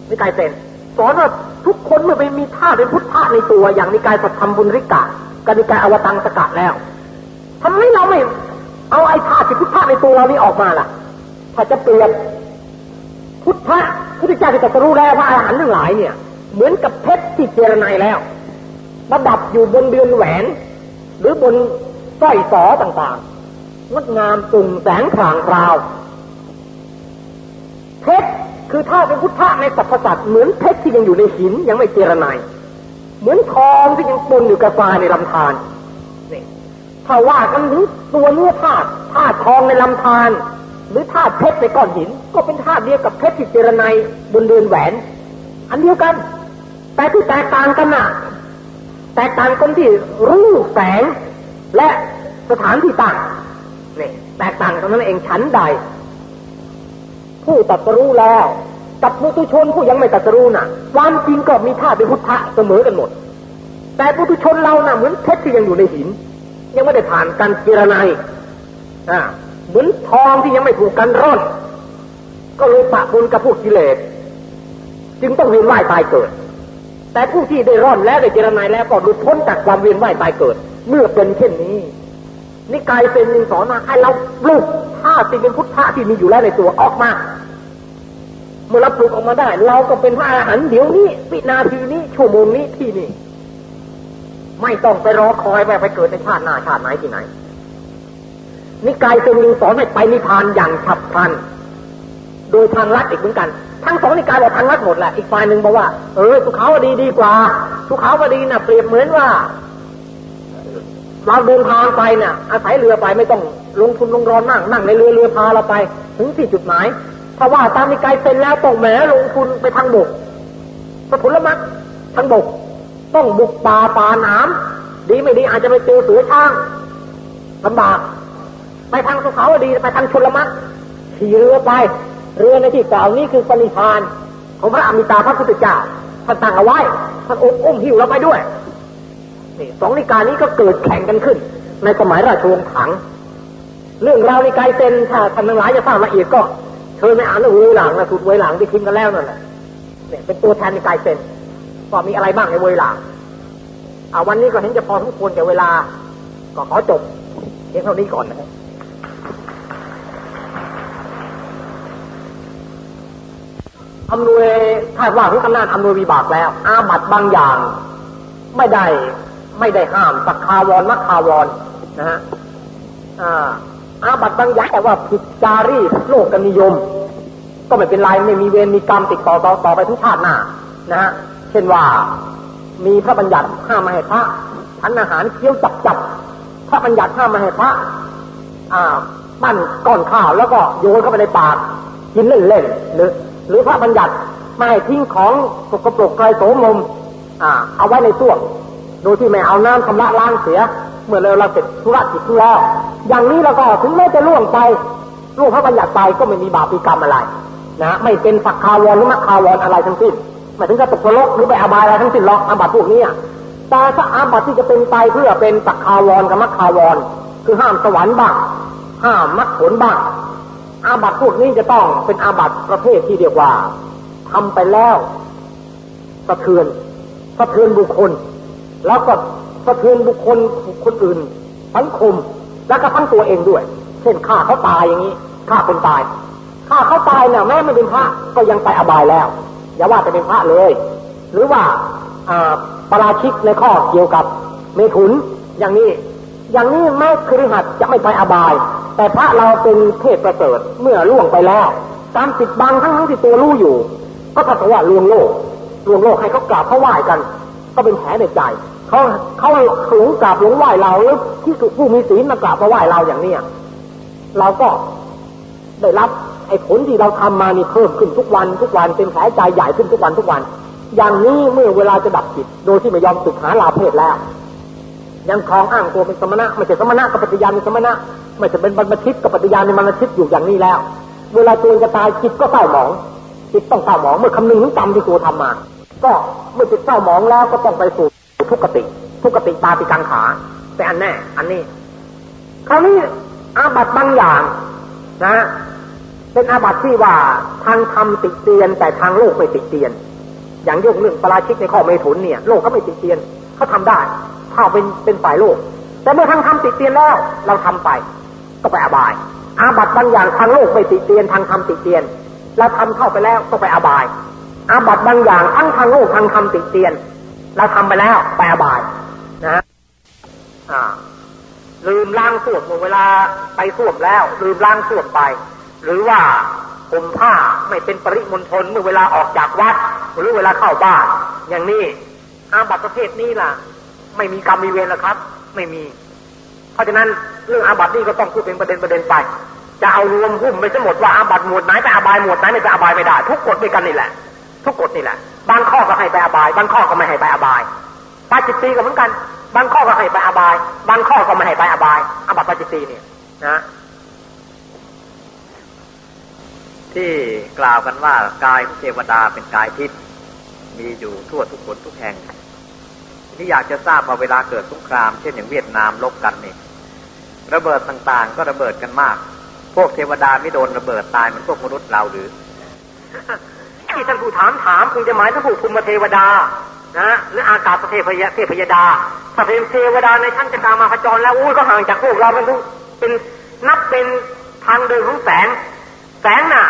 นิกายเป็นสอนว่าทุกคนเมื่อไปมีท่าเป็นพุทธะในตัว อย่างนิกายสัทธรรมบุญริกะกับนิกายอวตังสกัดแล้วทำไมเราไม่ เอาไอ้ธาตุพุทธะในตัวเรานี้ออกมาล่ะ ถ้าจะเปรียบพุทธะพุทธเจ้าที่ตรัสรู้แล้วว่าอาหารทั้งหลายเนี่ย เหมือนกับเพชรที่เจรไนแล้วประดับอยู่บนเดือนแหวน หรือบนสร้อยสอต่างๆ งดงามตุ่มแสงผ่างราวเพชรคือถ้าเป็นพุทธะในสัพพสัตเหมือนเพชรที่ยังอยู่ในหินยังไม่เจรไนเหมือนทองที่ยังปนอยู่กับทรายในลำธารนี่ถ้าว่ากันถึงตัวเนื้อธาตุธาตุทองในลำธารหรือธาตุเพชรในก้อนหิน ก็เป็นธาตุเดียวกับเพชรที่เจรไนบนเดือนแหวน อันเดียวกัน แต่ที่แตกต่างกันน่ะแตกต่างกันที่รูปแสงและสถานที่ตั้ง นี่แตกต่างกันนั่นเองชั้นใด ผู้ตัดรู้แล้ว กับปุถุชนผู้ยังไม่ตัดรู้น่ะ ความจริงก็มีท่าเป็นพุทธะเสมอกันหมด แต่ปุถุชนเราน่ะเหมือนเพชรที่ยังอยู่ในหิน ยังไม่ได้ผ่านการเจรไนอ่าเหมือนทองที่ยังไม่ถูกกันร่อน ก็เลยปะปนกับพวกกิเลสจึงต้องเวียนว่ายตายเกิด แต่ผู้ที่ได้ร่อนแล้วได้เจรไนแล้วก็หลุดพ้นจากความเวียนว่ายตายเกิด เมื่อเป็นเช่นนี้ นิกายเป็นหนึ่งสอนมาให้เราปลุกธาตุที่เป็นพุทธะที่มีอยู่แล้วในตัวออกมา เมื่อเราปลุกออกมาได้ เราก็เป็นพระอรหันต์เดี๋ยวนี้วินาทีนี้ชั่วโมงนี้ที่นี่ ไม่ต้องไปรอคอยไปไปเกิดในชาติหน้าชาติไหนที่ไหน นิกายเป็นหนึ่งสอนให้ไปนิพพานอย่างฉับพลัน โดยทางลัดอีกเหมือนกันทั้งสองนิกายบอกทางลัดหมดแหละอีกฝ่ายหนึ่งบอกว่า เออสุขาวดีดีกว่าสุขาวดีน่ะเปรียบเหมือนว่า เราเดินทางไปเนี่ย อาศัยเรือไปไม่ต้องลงทุนลงรอนนั่งนั่งในเรือเรือพาเราไป ถึงที่จุดหมายถ้าะว่าตามนิกายเป็นแล้วต้องแหมลงทุนไปทางบกพระผลมักทางบก ต้องบุกป่าป่าหนามดีไม่ดีอาจจะไปเจอเสือช้างลำบาก ไปทางสุขาดีไปทางชลมักขี่เรือไป เรือในที่กล่าวนี้คือปณิพาน ของพระอมิตาพระพุทธเจ้าท่านตั้งเอาไว้ท่านอุ้มหิ้วเราไปด้วย สองนิกายนี้ก็เกิดแข่งกันขึ้น ในสมัยราชวงศ์ถัง เรื่องราวนิกายเซนถ้าท่านทั้งหลายจะทราบละเอียดก็เชิญไปอ่านเรื่องเวยหลังนะสุดเวยหลังที่ทิ้งกันแล้วนั่นแหละเนี่ยเป็นตัวแทนนิกายเซนว่ามีอะไรบ้างในเวยหลังอาวันนี้ก็เห็นจะพอสมควรแก่เวลา ก็ขอจบเพียงเท่านี้ก่อนนะครับอำนวยคาดว่าทุกอำนาจอำนวยวิบากแล้ว อาบัตบางอย่าง ไม่ได้ ไม่ได้ห้ามสักคาวรมักคาวรนะฮะอ่าอาบัตบางอย่างแต่ว่าผิดจารีโลกนิยม ก็ไม่เป็นไรไม่มีเวรมีกรรมติดต่อต่อต่อไปทุกชาติหน้านะฮะเช่นว่ามีพระบัญญัติห้ามมาให้พระทันอาหารเคี้ยวจับจับพระบัญญัติห้ามมาให้พระอ่าปั้นก้อนข้าวแล้วก็โยนเข้าไปในปากกินเล่นๆหรือ หรือพระบัญญัติไม่ให้ทิ้งของสกปรกไกลโสมมอ่า เอาไว้ในส้วม โดยที่ไม่เอาน้ำชำระล้างเสีย เมื่อเราเราเสร็จธุระจิตธุระอย่างนี้เราก็ถึงแม้จะล่วงไปล่วงพระบัญญัติไปก็ไม่มีบาปมีกรรมอะไรนะไม่เป็นสักคาวรหรือมักคาวรอะไรทั้งสิ้นไม่ถึงกับตกนรกหรือไปอบายอะไรทั้งสิ้นหรอกอาบัติพวกนี้แต่ถ้าอาบัติที่จะเป็นไปเพื่อเป็นสักคาวรกับมักคาวร คือห้ามสวรรค์บ้างห้ามมรรคผลบ้างอาบัติพวกนี้จะต้องเป็นอาบัติประเภทที่เรียกว่าทำไปแล้ว สะเทือน สะเทือนบุคคล แล้วก็สะเทือนบุคคลคนอื่นสังคมแล้วก็ทั้งตัวเองด้วย เช่นฆ่าเขาตายอย่างนี้ฆ่าคนตายฆ่าเขาตายเนี่ยแม้ไม่เป็นพระก็ยังไปอบายแล้ว อย่าว่าจะเป็นพระเลย หรือว่าอ่าปราชิกในข้อเกี่ยวกับเมถุนอย่างนี้ อย่างนี้แม้ครือหัดจะไม่ไปอบาย แต่พระเราเป็นเทพประเสริฐเมื่อล่วงไปแล้วตามติดบังทั้งทั้งที่ตัวรู้อยู่ ก็ถ้ากับว่าลวงโลกลวงโลกให้เขากราบเขาไหว้กัน ก็เป็นแผลในใจ เขาเขาสูงกราบหลงไหว้เราหรือที่สุผู้มีศีลมากราบมาไหว้เราอย่างเนี้ยเราก็ได้รับไอ้ผลที่เราทำมานี่เพิ่มขึ้นทุกวันทุกวันเป็นแผลใจใหญ่ขึ้นทุกวันทุกวัน อย่างนี้เมื่อเวลาจะดับจิต โดยที่ไม่ยอมศึกหาลาเพศแล้ว ยังคลองอ้างตัวเป็นสมณะไม่ใช่สมณะกับปฏิญาณเป็นสมณะไม่ใช่เป็นบรรพชิตกับปฏิญาณในบรรพชิตอยู่อย่างนี้แล้ว เวลาตัวจะตายจิตก็เศร้าหมอง จิตต้องเศร้าหมองเมื่อคำนึงถึงกรรมที่ตัวทำมา ก็เมื่อจิตเศร้าหมองแล้วก็ต้องไปสู่ ทุกติ ทุกติปาติกังขา แต่อันแน่ อันนี้คราวนี้อาบัตบางอย่าง นะ เป็นอาบัตที่ว่าทางธรรมติดเตียน แต่ทางโลกไม่ติดเตียน อย่างยกเรื่องปราชิกในข้อเมถุนเนี่ย โลกเขาไม่ติดเตียนเขาทำได้ถ้าเป็นเป็นฝ่ายโลก แต่เมื่อทางธรรมติดเตียนแล้ว เราทำไป ก็ไปอบาย อาบัตบางอย่างทางโลกไม่ติดเตียนทางธรรมติดเตียนเราทำเข้าไปแล้วก็ไปอบาย อาบัตบางอย่างทั้งทางโลกทางธรรมติดเตียน เราทำไปแล้วไปอบายนะอ่าลืมล้างส้วมเวลาไปส้วมแล้ว ลืมล้างส้วมไป หรือว่าผมผ้าไม่เป็นปริมณฑลเมื่อเวลาออกจากวัด หรือเวลาเข้าบ้าน อย่างนี้อาบัตประเภทนี้ล่ะ ไม่มีกรรมมีเวรแล้วครับ ไม่มี เพราะฉะนั้นเรื่องอาบัตนี่ก็ต้องพูดเป็นประเด็นประเด็นไป จะเอารวมหุ้มไปทั้งหมดว่าอาบัตหมวดไหนไปอาบายหมวดไหนไม่ไปอาบายไม่ได้ ทุกกฎด้วยกันนี่แหละ ทุกกฎนี่แหละ บางข้อก็ให้ไปอาบาย บางข้อก็ไม่ให้ไปอาบายปาจิตตีก็เหมือนกัน บางข้อก็ให้ไปอบาย บางข้อก็ไม่ให้ไปอบายอาบัติปจิตีเนี่ยนะที่กล่าวกันว่ากายของเทวดาเป็นกายทิพย์มีอยู่ทั่วทุกคนทุกแห่งที่อยากจะทราบว่าเวลาเกิดสงคราม เช่นอย่างเวียดนามลบกันนี่ระเบิดต่างๆ ก็ระเบิดกันมาก พวกเทวดาไม่โดนระเบิดตายเหมือนพวกมนุษย์เราหรือ ที่ท่านผู้ถามถามคงจะหมายถึงผู้ภูมิเทวดานะหรืออากาศเทพยเทพยดาถ้าเป็นเทวดาในชั้นจักรามาพจรแล้วอุ้ยก็ห่างจากพวกเราเป็นเป็นนับเป็นทางเดินของแสง แสงน่ะ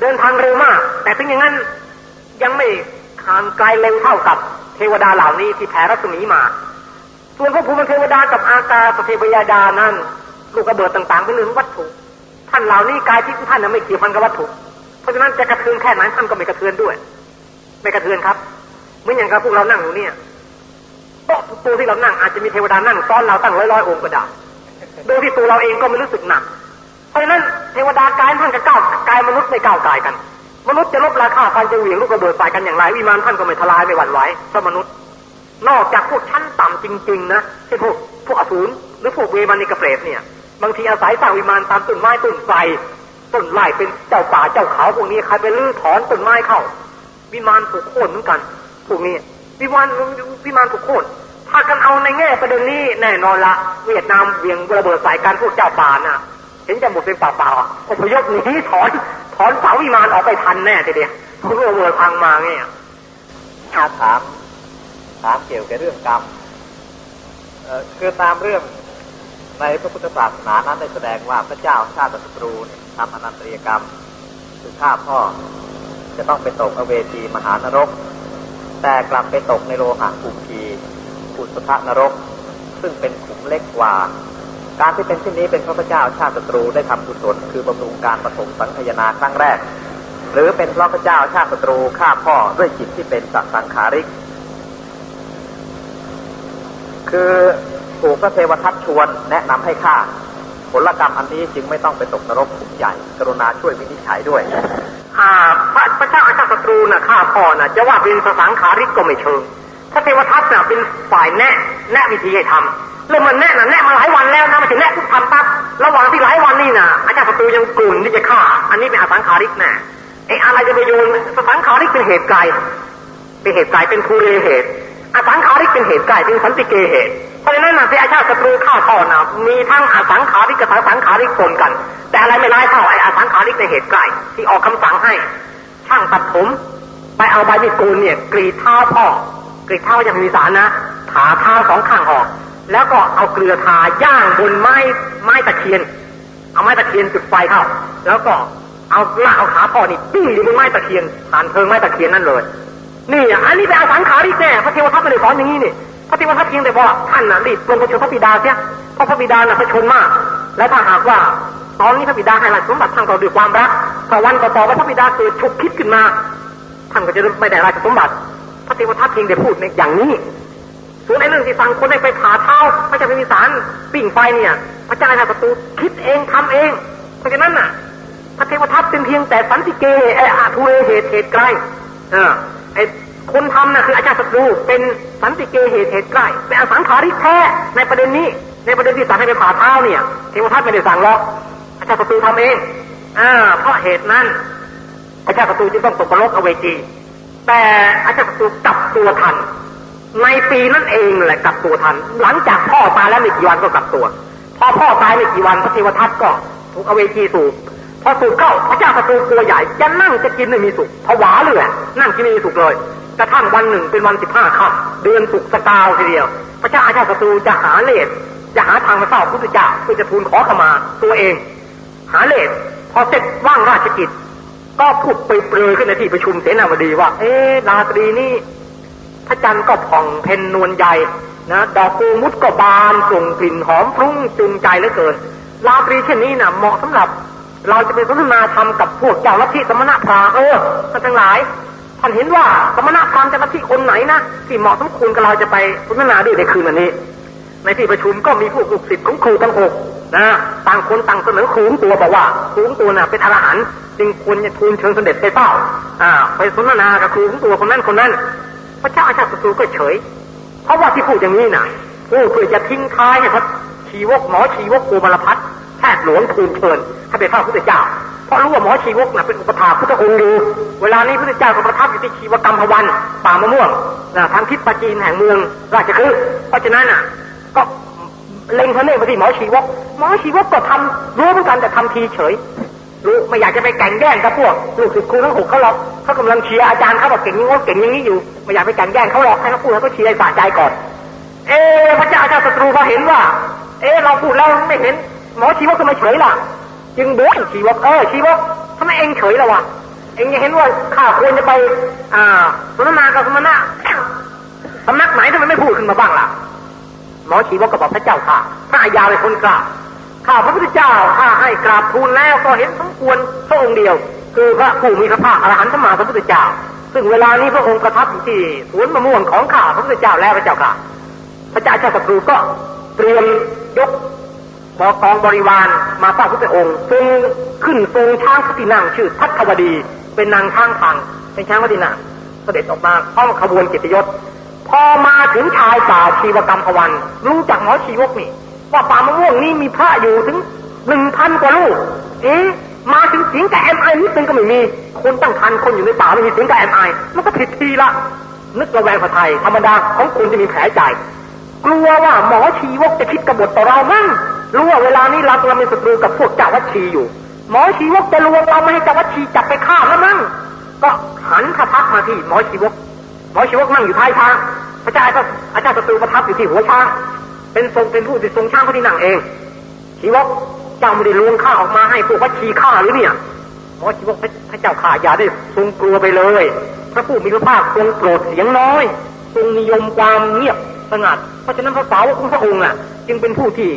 เดินทางเร็วมาก แต่ถึงอย่างนั้นยังไม่ห่างไกลเร็วเท่ากับเทวดาเหล่านี้ที่แผ่รัศมีมา ส่วนพระภูมิเทวดากับอากาศเทพยดานั้นลูกระเบิดต่างๆเป็นเรื่องวัตถุ ท่านเหล่านี้กายที่ท่านไม่เกี่ยวพันกับวัตถุ ราะฉะนั้นจะกระเทือนแค่ไหนท่านก็ไม่กระเทือนด้วย ไม่กระเทือนครับเหมือนอย่างกับพวกเรานั่งอยู่เนี่ยโต๊ะตัวที่เรานั่งอาจจะมีเทวดานั่งซ้อนเราตั้งร้อยร้อยองค์ก็ได้โดยที่ตัวเราเองก็ไม่รู้สึกหนัก เพราะฉะนั้นเทวดากายท่านกับก้าวกายมนุษย์ไม่ก้าวกายกัน มนุษย์จะลบราคาการจะเหวี่ยงลูกระเบิดใส่กันอย่างไรวิมานท่านก็ไม่ทลายไม่หวั่นไหวเพราะมนุษย์ นอกจากพวกชั้นต่ำจริง ๆ นะเช่นพวกพวกอสูรหรือพวกเวมานิกเปรตเนี่ย บางทีอาศัยสร้างวิมานตามต้นไม้ต้นไทร ต้นไม้เป็นเจ้าป่าเจ้าเขาพวกนี้ใครไปลื้อถอนต้นไม้เข้า วิมานถูกโค่นเหมือนกันพวกนี้ วิมานวิมานถูกโค่นถ้ากันเอาในแง่ประเด็นนี้แน่นอนละเวียดนามเวียงระเบิดใส่การพวกเจ้าป่าน่ะ เห็นจะหมดเป็นเปล่าๆอพยพหนีถอนถอนเสาวิมานออกไปทันแน่ทีเดียวเพราะระเบิดพังมาเนี่ยถามถามเกี่ยวกับเรื่องกรรมคือตามเรื่อง ในพระพุทธศาสนานั้นได้แสดงว่าพระเจ้าชาติศัตรูทำอนันตริยกรรม คือฆ่าพ่อจะต้องไปตกอเวจีมหานรก แต่กลับไปตกในโลหะภูมิอุสุภนรก ซึ่งเป็นขุมเล็กกว่า การที่เป็นเช่นนี้เป็นพระพเจ้าชาติศัตรูได้ทำกุศลคือบำรุงการปฐมสังขยาครั้งแรก หรือเป็นพระพเจ้าชาติศัตรูฆ่าพ่อด้วยจิตที่เป็นสัตสังขาริก คือ ถูกพระเทวทัตชวนแนะนำให้ฆ่า ผลกรรมอันนี้จึงไม่ต้องไปตกนรกขุมใหญ่ กรุณาช่วยวินิจฉัยด้วยอ่าพระพระเจ้าอาชาศัตรูน่ะฆ่าพ่อน่ะจะว่าเป็นสสังขาริกก็ไม่เชิงถ้าเทวทัตน่ะเป็นฝ่ายแนะแนะวิธีให้ทำเรื่องมันแนะน่ะแนะมาหลายวันแล้วนะมันถึงแนะทุกทำปั๊บระหว่างที่หลายวันนี่น่ะอาจารย์ศัตรูยังกลุ่นที่จะฆ่า อันนี้เป็นอสังขาริกแน่ไอ้อะไรจะไปโยนสังขาริกเป็นเหตุไกลเป็นเหตุไกลเป็นภูเรเหตุอสังขาริกเป็นเหตุไกลเป็นสันติเกเหตุ ราะฉะนั้นนะที่อาชาติศัตรูฆ่าพ่อนะมีทั้งอสังขาริกกับสังขาริกปนกัน แต่อะไรไม่ร้ายเท่าไอ้อสังขาริกในเหตุใกล้ที่ออกคำสั่งให้ ช่างตัดผมไปเอาใบมีดกูเนี่ย กรีดเท้าพ่อกรีดเท้ายังมีสารนะถาเท้าสองข้างออก แล้วก็เอาเกลือทาย่างบนไม้ไม้ตะเคียน เอาไม้ตะเคียนจุดไฟเข้า แล้วก็เอาหน้าเอาขาพ่อนี่ปิ้งอยู่บนไม้ตะเคียนผ่านเพลิงไม้ตะเคียนนั่นเลยนี่อันนี้เป็นอสังขาริกแน่พระเทวทัตไม่ได้สอนอย่างนี้นี่ พระติวทัตเพียงแต่บอกท่านน่ะรีบลงไปชนพระบิดาเสียเพราะพระบิดาน่ะพระชนมาก และถ้าหากว่าตอนนี้พระบิดาให้ราชสมบัติท่านก็ด้วยความรักพอวันต่อๆว่าพระบิดาเกิดฉุกคิดขึ้นมาท่านก็จะไม่ได้ราชสมบัติพระติวทัตเพียงแต่พูดในอย่างนี้ส่วนในเรื่องที่สั่งคนให้ไปผ่าเท้าพระเจ้าพิมิสารปิ่งไฟเนี่ย พระเจ้าให้ประตูคิดเองทำเอง เพราะฉะนั้นน่ะ พระเทวทัตเป็นเพียงแต่สันติเกไออาทุเรเหตุเหตุไกลเออไอ คนทำนะ่ะคืออาจารย์ศัตรูเป็นสันติเกเหตุเหตุใกล้เป็นอสังขาริกแท้ในประเด็นนี้ ในประเด็นที่สั่งให้ไปผ่าเท้าเนี่ยเทวทัตไม่ได้สั่งหรอกอาจารย์ศัตรูทำเองอ่าเพราะเหตุนั้นอาจารย์ศัตรูจึงต้องตกนรกอเวจี แต่อาจารย์ศัตรูกลับตัวทัน ในปีนั้นเองแหละกลับตัวทัน หลังจากพ่อตายแล้วไม่กี่วันก็กลับตัว พอพ่อตายไม่กี่วันพระเทวทัตก็ถูกเอเวทีสูบพอสูบเข้าพระเจ้าศัตรูตัวใหญ่จะนั่งจะกินไม่มีสุขผวาเลยนั่งกินไม่มีสุขเลย กระทั่งวันหนึ่งเป็นวันสิบห้าค่ำเดือนสุกสกาวทีเดียว พระเจ้าอาชาศัตรูจะหาเลสจะหาทางมาเฝ้าพุทธเจ้าเพื่อจะทูลขอขมาตัวเอง หาเลสพอเสร็จว่างราชกิจ ก็พูดไปเปรยขึ้นในที่ประชุมเสนาบดีว่า เอ๊ราตรีนี่พระจันทร์ก็ผ่องเพนนวลใหญ่นะดอกกูมุดก็บานส่งกลิ่นหอมฟรุ้งจูงใจเหลือเกินราตรีเช่นนี้นะ่ะเหมาะสำหรับ เราจะไปสนทนาธรรมกับพวกเจ้าลัทธิสมณะพราเออท่านทั้งหลาย ท่านเห็นว่าสมณะพราหมณ์เจ้าทธิคนไหนนะที่เหมาะสมควรกับเราจะไปสนทนาด้วยในคืนวันนี้ ในที่ประชุมก็มีผู้ลูกศิษย์ของครูทั้งหกนะต่างคนต่างเสนอครูตัวบอกว่าครูตัวน่ะเป็นอรหันต์จึงควรจะทูลเชิญเสด็จไปเฝ้าอ่าไปสนทนากับครูตัวคนนั้นคนนั้น พระเจ้าอาชาติศัตรูก็เฉย เพราะว่าที่พูดอย่างนี้น่ะพูดเพื่อจะทิ้งท้ายให้พระชีวกหมอชีวกโกมารพัฒ แพทย์หลวงทูลเชิญให้ไปเฝ้าพระเจ้า เพราะรู้ว่าหมอชีวกน่ะเป็นอุปถาพุทธองค์อยู่ เวลานี้พระเจ้าก็ประทับอยู่ที่ชีวกรรมพวัน ป่ามะม่วงนะทางทิศปาจีนแห่งเมืองราชคฤห์เพราะฉะนั้นน่ะ ก็เล็งพระเนตรไปที่หมอชีวก หมอชีวกก็ทำรู้เหมือนกันแต่ทำทีเฉยรู้ไม่อยากจะไปแข่งแย่งกับพวกลูกศิษย์ครูทั้งหกเขาหรอกเขากำลังเชียร์อาจารย์เขาบอกเก่งอย่างนี้เก่งอย่างนี้อยู่ไม่อยากไปแข่งแย่งเขาหรอกให้เขาพูดให้เขาเชียร์ให้สะใจก่อน เอพระเจ้าอาชาติศัตรูพอเห็นว่า เอเราพูดแล้วไม่เห็น หมอชีวกทำไมเฉยล่ะ จึงเบื้อชีวกเออชีวกทำไมเองเฉยล่ะวะเองยังเห็นว่าข้าควรจะไป อ่าสนทนากับสมณะสำนักไหนทำไมไม่พูดขึ้นมาบ้างล่ะหมอชีวกก็บอกพระเจ้าค่ะพระอายาเป็นคนกราบข้าพระพุทธเจ้าข้าให้กราบทูลแล้วก็เห็นสมควรพระองค์เดียว คือพระผู้มีพระภาคอรหันต์สมมาสัมพุทธเจ้า ซึ่งเวลานี้พระองค์ประทับอยู่ที่สวนมะม่วงของข้าพระพุทธเจ้าแล้วพระเจ้าค่ะ พระเจ้าชาติศัตรูก็เตรียมยก บอกกองบริวารมาเฝ้าพระองค์ซึ่งขึ้นทรงช้างพระที่นั่งชื่อทัตวดี เป็นนางช้างพังเป็นช้างพระที่นั่งเสด็จออกมาพร้อมขบวนเกียรติยศ พอมาถึงชายป่าชีวกรรมพวัน รู้จักหมอชีวกนี่ว่าป่ามะม่วงนี่มีพระอยู่ถึงหนึ่งพันกว่าลูก เอ๊ะมาถึงเสียงกับแอมไอนิดนึงก็ไม่มี คนตั้งพันคนอยู่ในป่าไม่มีเสียงกับแอมไอมันก็ผิดทีละนึกระแวงพระไทยธรรมดาของคุณจะมีแผลใจ กลัวว่าหมอชีวกจะคิดกบฏต่อเรามั่ง รู้ว่าเวลานี้เรากำลังเป็นศัตรูกับพวกเจ้าวัชีอยู่ หมอชีวกจะลวงเราไม่ให้เจ้าวัชีจับไปฆ่าแล้วมั่งก็หันพระพักมาที่หมอชีวก หมอชีวกนั่งอยู่ท้ายช้างพระเจ้าอาจารย์ศัตรูประทับอยู่ที่หัวช้างเป็นทรงเป็นผู้ที่ทรงช้างพระที่นั่งเองชีวกเจ้าไม่ได้ลวงข้าออกมาให้พวกวัชีฆ่าหรือเนี่ยหมอชีวกพระเจ้าข่าอย่าได้ทรงกลัวไปเลย พระผู้มีพระภาคทรงโปรดเสียงน้อยทรงนิยมความเงียบสงัด เพราะฉะนั้นพระสาวกของพระองค์อะ จึงเป็นผู้ที่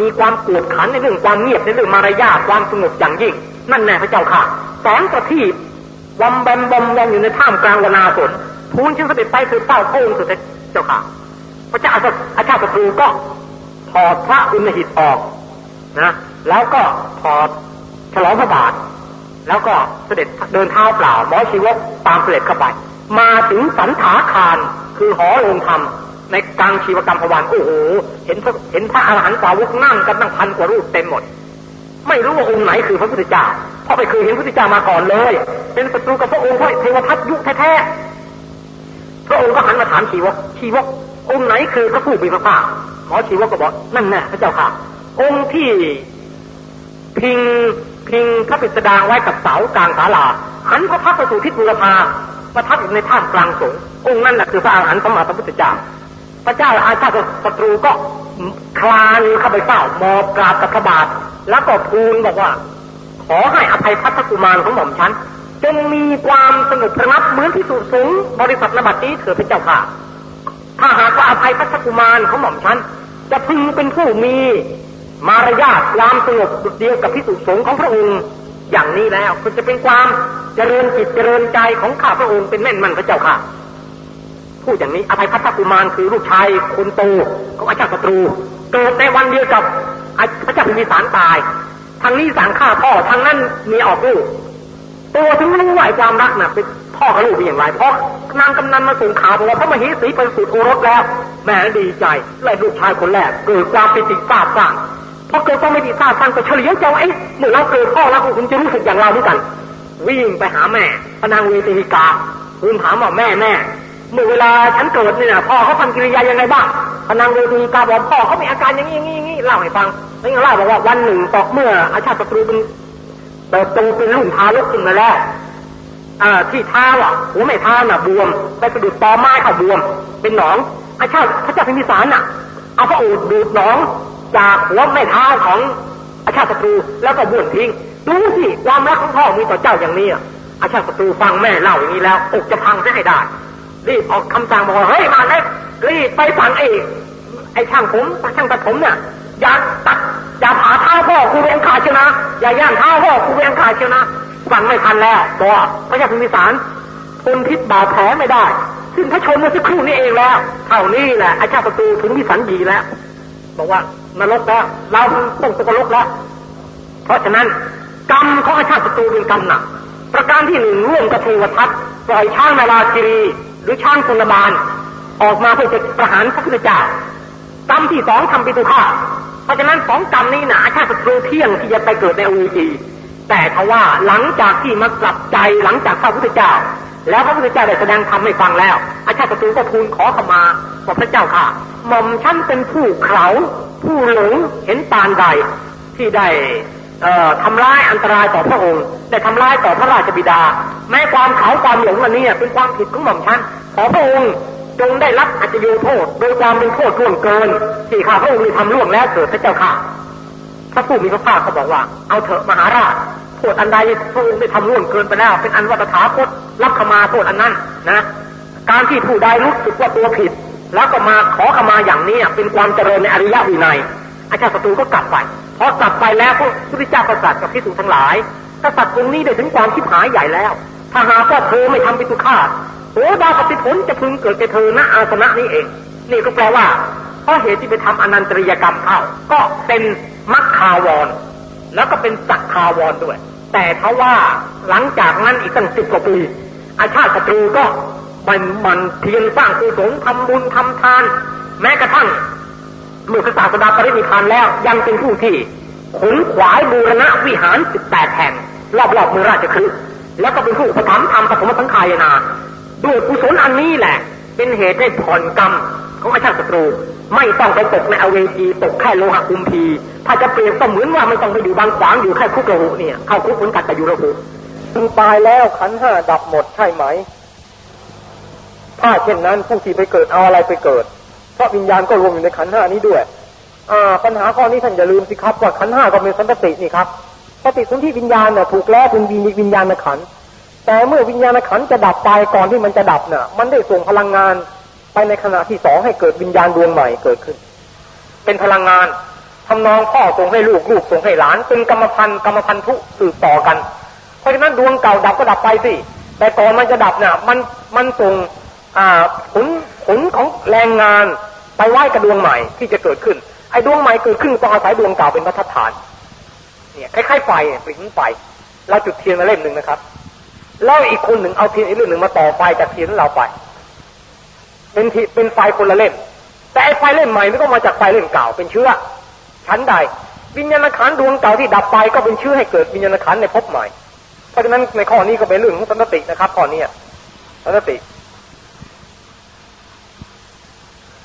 มีความกวดขันในเรื่องความเงียบในเรื่องมารยาทความสงบอย่างยิ่ง นั่นแน่พระเจ้าค่ะแสงประทีปวัมแบมบอมยังอยู่ในท่ามกลางวนาสนทูลจึงเสด็จไปคือเป้าพระองค์สุดเจ้าค่ะ พระเจ้าอาชาติศัตรูก็ถอดพระอุณหิตออกนะ แล้วก็ถอดฉลองพระบาท แล้วก็เสด็จเดินเท้าเปล่าหมอชีวกตามเสด็จเข้าไป มาถึงสันถาคารคือหอโรงธรรม ในกลางชีวกรรมพวันโอ้โหเห็นพระเห็นพระอรหันต์สาวกนั่งกันตั้งพันกว่ารูปเต็มหมด ไม่รู้ว่าองค์ไหนคือพระพุทธเจ้าเพราะไม่เคยเห็นพระพุทธเจ้ามาก่อนเลย เป็นศัตรูกับพระองค์เพราะเทวทัตยุคแท้ๆพระองค์ก็หันมาถามชีวกชีวกองค์ไหนคือพระผู้มีพระภาคหมอชีวกก็บอกนั่นแน่พระเจ้าค่ะ องค์ที่พิงพิงพระปิดดางไว้กับเสากลางศาลาหันพระพักตร์สู่ทิศบุรพาประทับอยู่ในท่ามกลางสงฆ์องค์นั่นแหละคือพระอรหันต์สมมาสัมพุทธเจ้า พระเจ้าอาชาติศัตรูก็คลานเข้าไปเฝ้ามอบกราบกับพระบาท แล้วก็ทูลบอกว่า ขอให้อภัยพัฒกุมารของหม่อมฉันจงมีความสงบระงับเหมือนที่สุสูงบริษัทนบัตินี้เถิดพระเจ้าค่ะ ถ้าหากว่าอภัยพัฒกุมารของหม่อมฉันจะพึงเป็นผู้มีมารยาทความสงบดุจเดียวกับพิสุสงของพระองค์อย่างนี้แล้วมันจะเป็นความเจริญจิตเจริญใจของข้าพระองค์เป็นแม่นมันพระเจ้าค่ะ พูดอย่างนี้อภัยพัฒกุมารคือลูกชายคนโตของอาจารย์ศัตรู เกิดในวันเดียวกับพระเจ้าพิมพิสารตายทางนี้สั่งฆ่าพ่อทางนั้นมีออกลูกตัวถึงรู้ว่าความรักน่ะเป็นพ่อกับลูกเป็นอย่างไรเพราะนางกำนันมาส่งข่าวบอกว่าพระมเหสีเป็นสุดโอรสแล้วแม่ดีใจเลยลูกชายคนแรกเกิดความปิติซาบซ่านพอเกิดความไม่ดีซาบซ่านก็เฉลียวเจ้าเอ๊ะเมื่อเราเกิดพ่อแล้วคุณจะรู้สึกอย่างเราด้วยกัน วิ่งไปหาแม่พนางเวทีกาคุณถามว่าแม่แม่ เมื่อเวลาฉันเกิดเนี่ยพ่อเขาทำกิริยายังไงบ้างพนังเวทีกาบอกพ่อเขามีอาการอย่างนี้อย่างนี้เล่าให้ฟังแล้วยังเล่าบอกว่าวันหนึ่งตอกเมื่ออาชาติศัตรูเป็นเติบโตเป็นรุ่นทารกขึ้นมาแล้วที่เท้าอะหัวไม่เท้าน่ะบวมไปสะดุดตอไม้เขาบวม เป็นหนองอาชาติพระเจ้าพิมพิสารน่ะเอาพระอษฐ์ดูดหนองจากหัวไม่เท้าของอาชาติศัตรูแล้วก็บ้วนทิ้งดูสิความรักของพ่อมีต่อเจ้าอย่างนี้อาชาติศัตรูฟังแม่เล่าอย่างนี้แล้วอกจะพังจะให้ได้ รีบออกคำสั่งบอกว่าเฮ้ยมาเล็กรีบไปสั่งไอ้ไอ้ช่างผมช่างตัดผมเนี่ยอย่าตัดอย่าผ่าเท้าพ่อครูเวียงขาดเชียวนะอย่าย่างเท้าพ่อครูเวียงขาดเชียวนะฟังไม่ทันแล้วบอกพระเจ้าพิมพิสารทนพิษบาดแผลไม่ได้ ซึ่งถ้าชมเมื่อสักครู่นี้เองแล้วเท่านี้แหละไอ้ชาติศัตรูถึงวิสันดีแล้ว บอกว่านรกแล้วเราต้องตกนรกแล้ว เพราะฉะนั้นกรรมของอาชาติศัตรูเป็นกรรมหนักประการที่หนึ่งร่วมกับเทวทัตปล่อยช้างนาราคีรี หรือช้างสุนบาลออกมาเพื่อจะประหารพระพุทธเจ้ากรรมที่สองทำปิตุฆาตเพราะฉะนั้นสองกรรมนี้นะอาชาติศัตรูเที่ยงที่จะไปเกิดในอวีจีแต่ทว่าหลังจากที่มากลับใจหลังจากพระพุทธเจ้า แล้วพระพุทธเจ้าได้แสดงธรรมให้ฟังแล้วอาชาติศัตรูก็ทูลขอขมาบอกพระเจ้าค่ะหม่อมฉันเป็นผู้เขาผู้หลงเห็นปานใดที่ได้ ทำร้ายอันตรายต่อพระองค์ได้ทำร้ายต่อพระราชบิดา แม้ความเขาความหลงอันนี้เป็นความผิดของหม่อมฉันขอพระองค์จงได้รับอัจโยโทษโดยความเป็นโทษล่วงเกินที่ข้าพระองค์ได้ทำล่วงแล้วเกิดพระเจ้าค่ะพระผู้มีพระภาคเขาบอกว่า เอาเถอะมหาราชโทษอันใดพระองค์ได้ทำล่วงเกินไปแล้ว เป็นอันวัตถาคตรับขมาโทษอันนั้นนะ การที่ผู้ใดรู้สึกว่าตัวผิด แล้วก็มาขอขมาอย่างนี้เป็นความเจริญในอริยวินัยอาจารย์ศัตรูก็กลับไป พอกลับไปแล้วพระพุทธเจ้าก็ตรัสกับพิสุทั้งหลายกษัตริย์องค์นี้ได้ถึงความคิดหายใหญ่แล้ว ถ้าหากว่าเธอไม่ทำปิตุฆาตโอ้ดาวปฏิผลจะพึงเกิดแก่เธอณอาสนะนี้เอง นี่ก็แปลว่าเพราะเหตุที่ไปทำอนันตริยกรรมเข้า ก็เป็นมัคคาวร แล้วก็เป็นสักคาวรด้วย แต่เพราะว่าหลังจากนั้นอีกตั้งสิบกว่าปี อาชาติศัตรูก็มันมันเทียนสร้างกุศลทำบุญทำทาน แม้กระทั่ง เมื่อพระศาสดาปรินิพพานแล้วยังเป็นผู้ที่ขนขวายบูรณะวิหารสิบแปดแห่งรอบๆเมืองราชคฤห์แล้วก็เป็นผู้ประถมธรรมปฐมสังขายนาด้วยกุศลอันนี้แหละ เป็นเหตุให้ผ่อนกรรมของอาชาติศัตรู ไม่ต้องไปตกในอเวจีตกแค่โลหะคุมพี ถ้าจะเปรียบก็เหมือนว่าไม่ต้องไปอยู่บางขวางอยู่แค่คุกระหุเนี่ยเข้าคุกเหมือนกันแต่อยู่ระหุถึงตายแล้วขันห้าดับหมดใช่ไหม ถ้าเช่นนั้นผู้ที่ไปเกิดเอาอะไรไปเกิด ราะวิญญาณก็รวมอยู่ในขันห้านี้ด้วยอ่าปัญหาข้อนี้ท่านอย่าลืมสิครับว่าขันห้าก็เป็นสันตินี่ครับปฏิสนธิวิญญาณเนี่ยถูกแล้วเป็นวิญญาณขันแต่เมื่อวิญญาณขันจะดับไปก่อนที่มันจะดับเนี่ยมันได้ส่งพลังงานไปในขณะที่สองให้เกิดวิญญาณดวงใหม่เกิดขึ้น เป็นพลังงานทำนองพ่อส่งให้ลูกลูกส่งให้หลาน เป็นกรรมพันธุ์กรรมพันธุสืบต่อกัน เพราะฉะนั้นดวงเก่าดับก็ดับไปสิแต่ก่อนมันจะดับเนี่ยมันมันส่งอ่าผลผลของแรงงาน ไปไหว้กับดวงใหม่ที่จะเกิดขึ้น ไอ้ดวงใหม่เกิดขึ้นต้องอาศัยดวงเก่าเป็นพัฒฐาน เนี่ยคล้ายๆไฟปริ้งไฟเราจุดเทียนมาเล่มหนึ่งนะครับ แล้วอีกคนหนึ่งเอาเทียนอีกเรื่องหนึ่งมาต่อไฟจากเทียนเราไป เป็นทีเป็นไฟคนละเล่ม แต่ไอ้ไฟเล่มใหม่นี่ก็มาจากไฟเล่มเก่าเป็นเชื้อชั้นใด วิญญาณขันดวงเก่าที่ดับไปก็เป็นเชื้อให้เกิดวิญญาณขันในภพใหม่ เพราะฉะนั้นในข้อนี้ก็เป็นเรื่องของสันตินะครับข้อนี้สันติ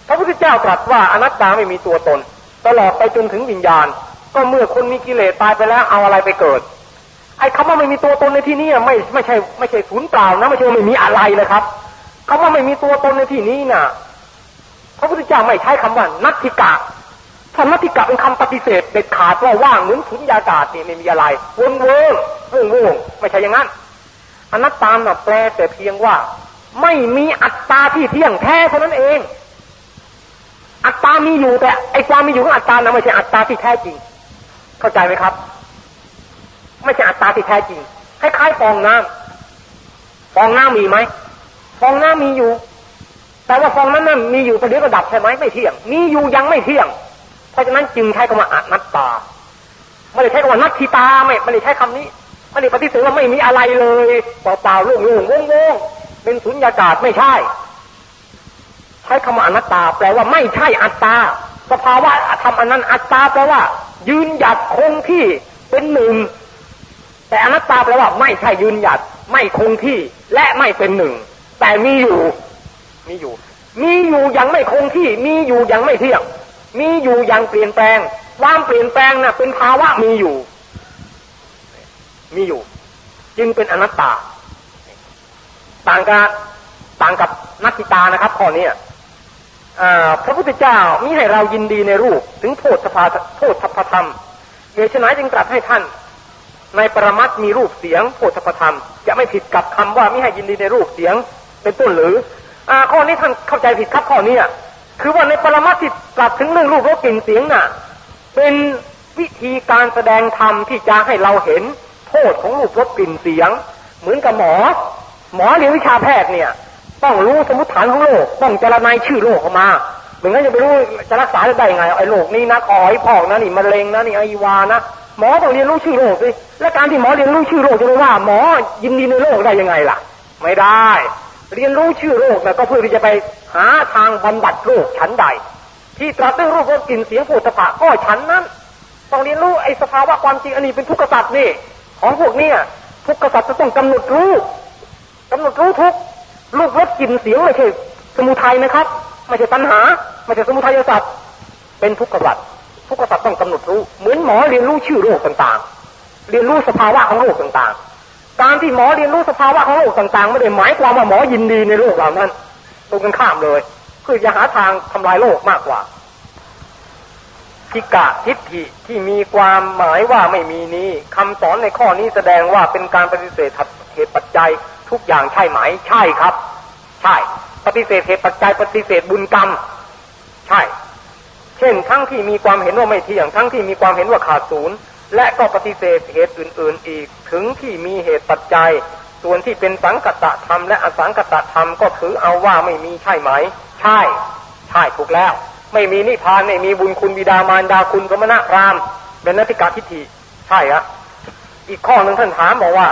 พระพุทธเจ้าตรัสว่าอนัตตาไม่มีตัวตน ตลอดไปจนถึงวิญญาณ ก็เมื่อคนมีกิเลสตายไปแล้วเอาอะไรไปเกิด ไอ้คำว่าไม่มีตัวตนในที่นี้ไม่ไม่ใช่ไม่ใช่ศูนย์เปล่านะไม่ใช่ไม่มีอะไรนะครับคำว่าไม่มีตัวตนในที่นี้นะพระพุทธเจ้าไม่ใช้คำว่านัตถิกะคำนัตถิกะเป็นคำปฏิเสธเด็ดขาดว่าว่างเหมือนสุญญากาศนี่ไม่มีอะไรวนเวิงเวิงวงไม่ใช่อย่างนั้นอนัตตาน่ะแปลแต่เพียงว่า ไม่มีอัตตาที่เที่ยงแท้เท่านั้นเอง อัตตามีอยู่แต่ไอ้ความมีอยู่ของอัตตานะไม่ใช่อัตตาที่แท้จริง เข้าใจไหมครับ ไม่ใช่อัตตาที่แท้จริงคล้ายๆฟองน้ำฟองน้ำมีไหมฟองน้ำมีอยู่ แต่ว่าฟองนั้นนั้นมีอยู่ประเดี๋ยวก็ดับใช่ไหมไม่เที่ยง มีอยู่ยังไม่เที่ยง เพราะฉะนั้นจึงใช้คำว่าอนัตตาไม่ได้ใช้คำว่านัตถิตาไม่ไม่ได้ใช้คำนี้ไม่ได้ปฏิเสธว่าไม่มีอะไรเลยเปล่าๆโล่งๆโง่ๆเป็นสุญญากาศไม่ใช่ ใช้คำว่าอนัตตา แปลว่าไม่ใช่อัตตา สภาวะธรรมอันนั้นอัตตาแปลว่า ยืนหยัดคงที่เป็นหนึ่ง แต่อนัตตาแปลว่าไม่ใช่ยืนหยัด ไม่คงที่และไม่เป็นหนึ่ง แต่มีอยู่มีอยู่ มีอยู่ยังไม่คงที่ มีอยู่ยังไม่เที่ยง มีอยู่ยังเปลี่ยนแปลง ความเปลี่ยนแปลงนะ่ะเป็นภาวะมีอยู่ มีอยู่ จึงเป็นอนัตตา ต่างกับต่างกับนักกิตานะครับข้อนี้ พระพุทธเจ้ามิให้เรายินดีในรูป ถึงโทษสภาโทษสัพธรรมเหตุฉนัยจึงตรัสให้ท่าน ในปรมัตมีรูปเสียงโทษสัพธรรม จะไม่ผิดกับคำว่ามิให้ยินดีในรูปเสียงเป็นต้นหรืออ่าข้อนี้ท่านเข้าใจผิดครับข้อนี้คือว่าในปรมัตที่ตรัสถึงเรื่องรูปรสกลิ่นเสียงน่ะ เป็นวิธีการแสดงธรรมที่จะให้เราเห็นโทษของรูปรสกลิ่นเสียง เหมือนกับหมอ หมอเรียนวิชาแพทย์เนี่ย ต้องรู้สมุติฐานของโรคต้องเจรนายชื่อโรคออกมาเหมือนกันจะไปรู้จะรักษาได้ไงไอ้โรคนี้นะคอยพอกนะนี่มะเร็งนะนี่ไอวานะหมอต้องเรียนรู้ชื่อโรคสิและการที่หมอเรียนรู้ชื่อโรคจะรู้ว่า หมอยินดีในโรคได้ยังไงล่ะ ไม่ได้ เรียนรู้ชื่อโรคนะก็เพื่อที่จะไปหาทางบำบัดโรคชั้นใด ที่ตรัสเรื่องรูปรสกลิ่นเสียงผูดสภะก็ชั้นนั้น ต้องเรียนรู้ไอ้สภาวะความจริงอันนี้เป็นทุกข์สัตว์นี่ ของพวกเนี้ยทุกข์สัตว์จะต้องกำหนดรู้กำหนดรู้ทุก ลูกรสกลิ่นเสียงไม่ใช่ สมุทัยนะครับ ไม่ใช่ปัญหา ไม่ใช่สมุทัยสัตว์เป็นทุกข์สัตว์ทุกข์สัตว์ต้องกำหนดรู้ เหมือนหมอเรียนรู้ชื่อโรคต่างๆ เรียนรู้สภาวะของโรคต่างๆ การที่หมอเรียนรู้สภาวะของโรคต่างๆไม่ได้หมายความว่าหมอยินดีในโรคเหล่านั้นตรงกันข้ามเลยคือจะหาทางทำลายโลกมากกว่าทิกะทิฏฐิที่มีความหมายว่าไม่มีนี้คำสอนในข้อนี้แสดงว่าเป็นการปฏิเสธเหตุปัจจัย ทุกอย่างใช่ไหม ใช่ครับ ใช่ ปฏิเสธเหตุปัจจัยปฏิเสธบุญกรรม ใช่ เช่น ทั้งที่มีความเห็นว่าไม่เที่ยง ทั้งที่มีความเห็นว่าขาดศูนย์ และก็ปฏิเสธเหตุอื่น ๆ อีก ถึงที่มีเหตุปัจจัย ส่วนที่เป็นสังกตธรรม และอสังกตธรรมก็ถือเอาว่าไม่มีใช่ไหม ใช่ ใช่ถูกแล้ว ไม่มีนิพพานไม่มีบุญคุณบิดามารดาคุณสมณะราม เป็นนัติกาทิฏฐิ ใช่อะอีกข้อหนึ่งท่านถามบอกว่า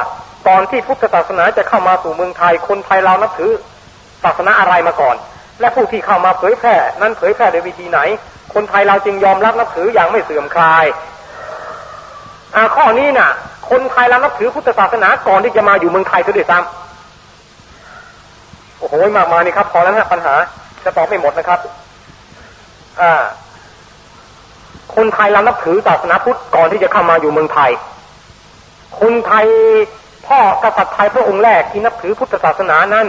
ตอนที่พุทธศาสนาจะเข้ามาสู่เมืองไทยคนไทยเรานับถือศาสนาอะไรมาก่อน และผู้ที่เข้ามาเผยแพร่ นั้นเผยแพร่โดยวิธีไหน คนไทยเราจึงยอมรับนับถืออย่างไม่เสื่อมคลายอาข้อนี้น่ะ คนไทยเรานับถือพุทธศาสนาก่อนที่จะมาอยู่เมืองไทยซะด้วยซ้ำโอ้โหมากมานี่ครับพอแล้วนะปัญหาจะตอบไม่หมดนะครับ อ่า คนไทยเรานับถือศาสนาพุทธก่อนที่จะเข้ามาอยู่เมืองไทย คนไทย พ่อกษัตริย์ไทยพระองค์แรกที่นับถือพุทธศาสนานั้น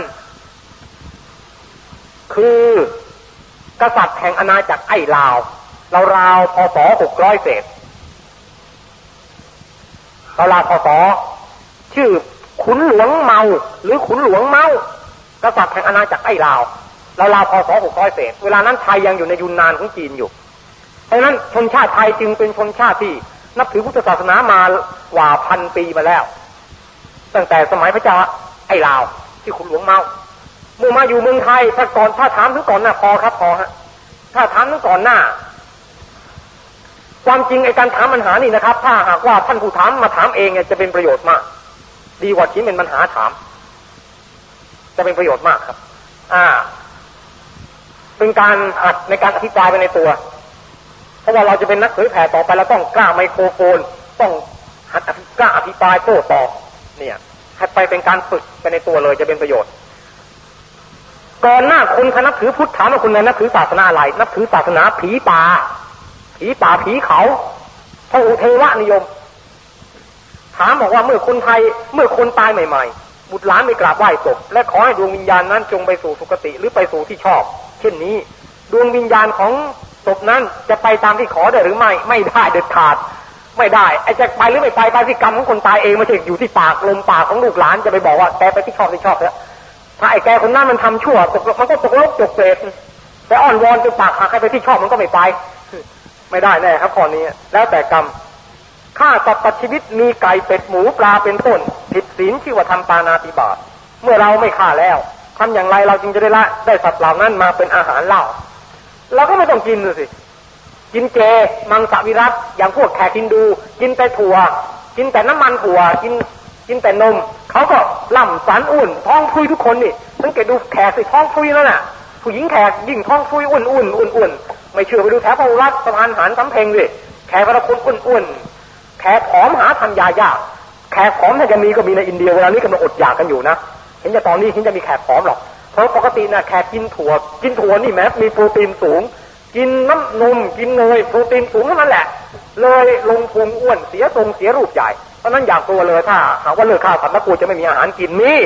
คือกษัตริย์แห่งอาณาจักรไอ้ลาวเราราวพศหกร้อยเศษเราราวพศชื่อขุนหลวงเมา หรือขุนหลวงเมากษัตริย์แห่งอาณาจักรไอ้ลาวเราราวพศหกร้อยเศษ เวลานั้นไทยยังอยู่ในยุนนานของจีนอยู่เพราะนั้นชนชาติไทยจึงเป็นชนชาติที่นับถือพุทธศาสนามากว่าพันปีมาแล้ว ตั้งแต่สมัยพระเจ้าไอ้ลาว ที่คุณหลวงเมาเมื่อมาอยู่เมืองไทยถ้าก่อนถ้าถามถึงก่อนหน้าพอครับพอฮะถ้าถามถึงก่อนหน้า ความจริงไอ้การถามปัญหานี่นะครับ ถ้าหากว่าท่านผู้ถามมาถามเองเนี่ยจะเป็นประโยชน์มาก ดีกว่าที่เป็นปัญหาถาม จะเป็นประโยชน์มากครับ อ่า เป็นการอัดในการอภิปรายไปในตัว เพราะว่าเราจะเป็นนักเผยแผ่ต่อไปเราต้องกล้าไมโครโฟน ต้องหัดกล้าอภิปรายโต้ตอบเนี่ย ให้ไปเป็นการฝึกไปในตัวเลยจะเป็นประโยชน์ ก่อนหน้าคุณคณนับถือพุทธถามว่าคุณนับถือศาสนาอะไร นับถือศาสนาผีป่า ผีป่าผีเขาพระอุเทวะนิยม ถามบอกว่าเมื่อคนไทยเมื่อคนตายใหม่ ๆ บุตรหลานไม่กราบไหว้ศพและขอให้ดวงวิญญาณนั้นจงไปสู่สุคติหรือไปสู่ที่ชอบ เช่นนี้ ดวงวิญญาณของศพนั้นจะไปตามที่ขอได้หรือไม่ ไม่ได้เด็ดขาด ไม่ได้ไอ้จะไปหรือไม่ไปไปที่กรรมของคนตายเองไม่ใช่อยู่ที่ปากลมปากของลูกหลานจะไปบอกว่าแกไปที่ชอบที่ชอบแล้วถ้าไอ้แกคนนั้นมันทำชั่วตกมันก็ตกลกตกเศษแต่อ่อนวอนจนปากหักให้ไปที่ชอบมันก็ไม่ไป ไม่ได้แน่ครับข้อนี้แล้วแต่กรรมฆ่าสัตว์ชีวิตมีไก่เป็ดหมูปลาเป็นต้นผิดศีลที่ว่าทำปานาติบาตเมื่อเราไม่ฆ่าแล้วทำอย่างไรเราจึงจะได้ละได้สัตว์เหล่านั้นมาเป็นอาหารเล่าเราก็ไม่ต้องกินเลยสิ กินเจมังสวิรัตอย่างพวกแขกกินดู กินแต่ถั่ว กินแต่น้ำมันถั่วกินกินแต่นมเขาก็ล่ำสันอุ่น ท้องฟุยทุกคนนี่สังเกตดูแขกสิท้องฟุยแล้วน่ะ ผู้หญิงแขกยิ่งท้องฟุยอุ่นอุ่นอุ่นอุ่นไม่เชื่อไปดูแถวพระรัตสะพานหารสำเพ็งดิแขกพระคุณอุ่นอุ่นแขกผอมหาทำยายากแขกผอมถ้าจะมีก็มีในอินเดียเวลานี้กำลังอดอยากกันอยู่นะเห็นจะตอนนี้เห็นจะมีแขกผอมหรอกเพราะปกตินะแขกกินถั่วกินถั่วนี่แม้มีโปรตีนสูง กินน้ำนมกินเนยโปรตีนสูงนั่นแหละ เลยลงพุงอ้วนเสียทรงเสียรูปใหญ่เพราะนั้นอยากตัวเลยถ้าหากว่าเลิกข้าวสัตว์แล้วกูจะไม่มีอาหารกินนี่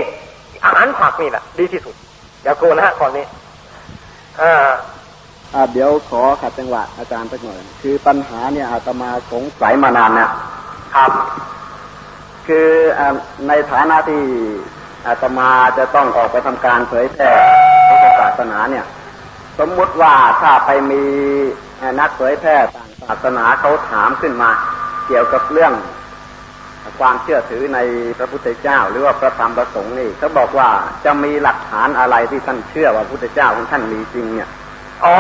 อาหารผักนี่แหละดีที่สุดอย่ากลัวนะฮะก่อนนี้อ่าอ่าเดี๋ยวขอขัดจังหวะอาจารย์สักหน่อยคือปัญหาเนี่ยอาตมาสงสัยมานานเนี่ยครับ คืออ่าในฐานะที่อาตมาจะต้องออกไปทำการเผยแพร่พุทธศาสนาเนี่ย สมมุติว่าถ้าไปมีนักเผยแพร่ต่างศาสนาเขาถามขึ้นมา เกี่ยวกับเรื่อง ความเชื่อถือในพระพุทธเจ้า หรือว่าพระธรรมประสงค์นี่เขาบอกว่าจะมีหลักฐานอะไรที่ท่านเชื่อว่าพระพุทธเจ้าของท่านมีจริงเนี่ยอ๋อ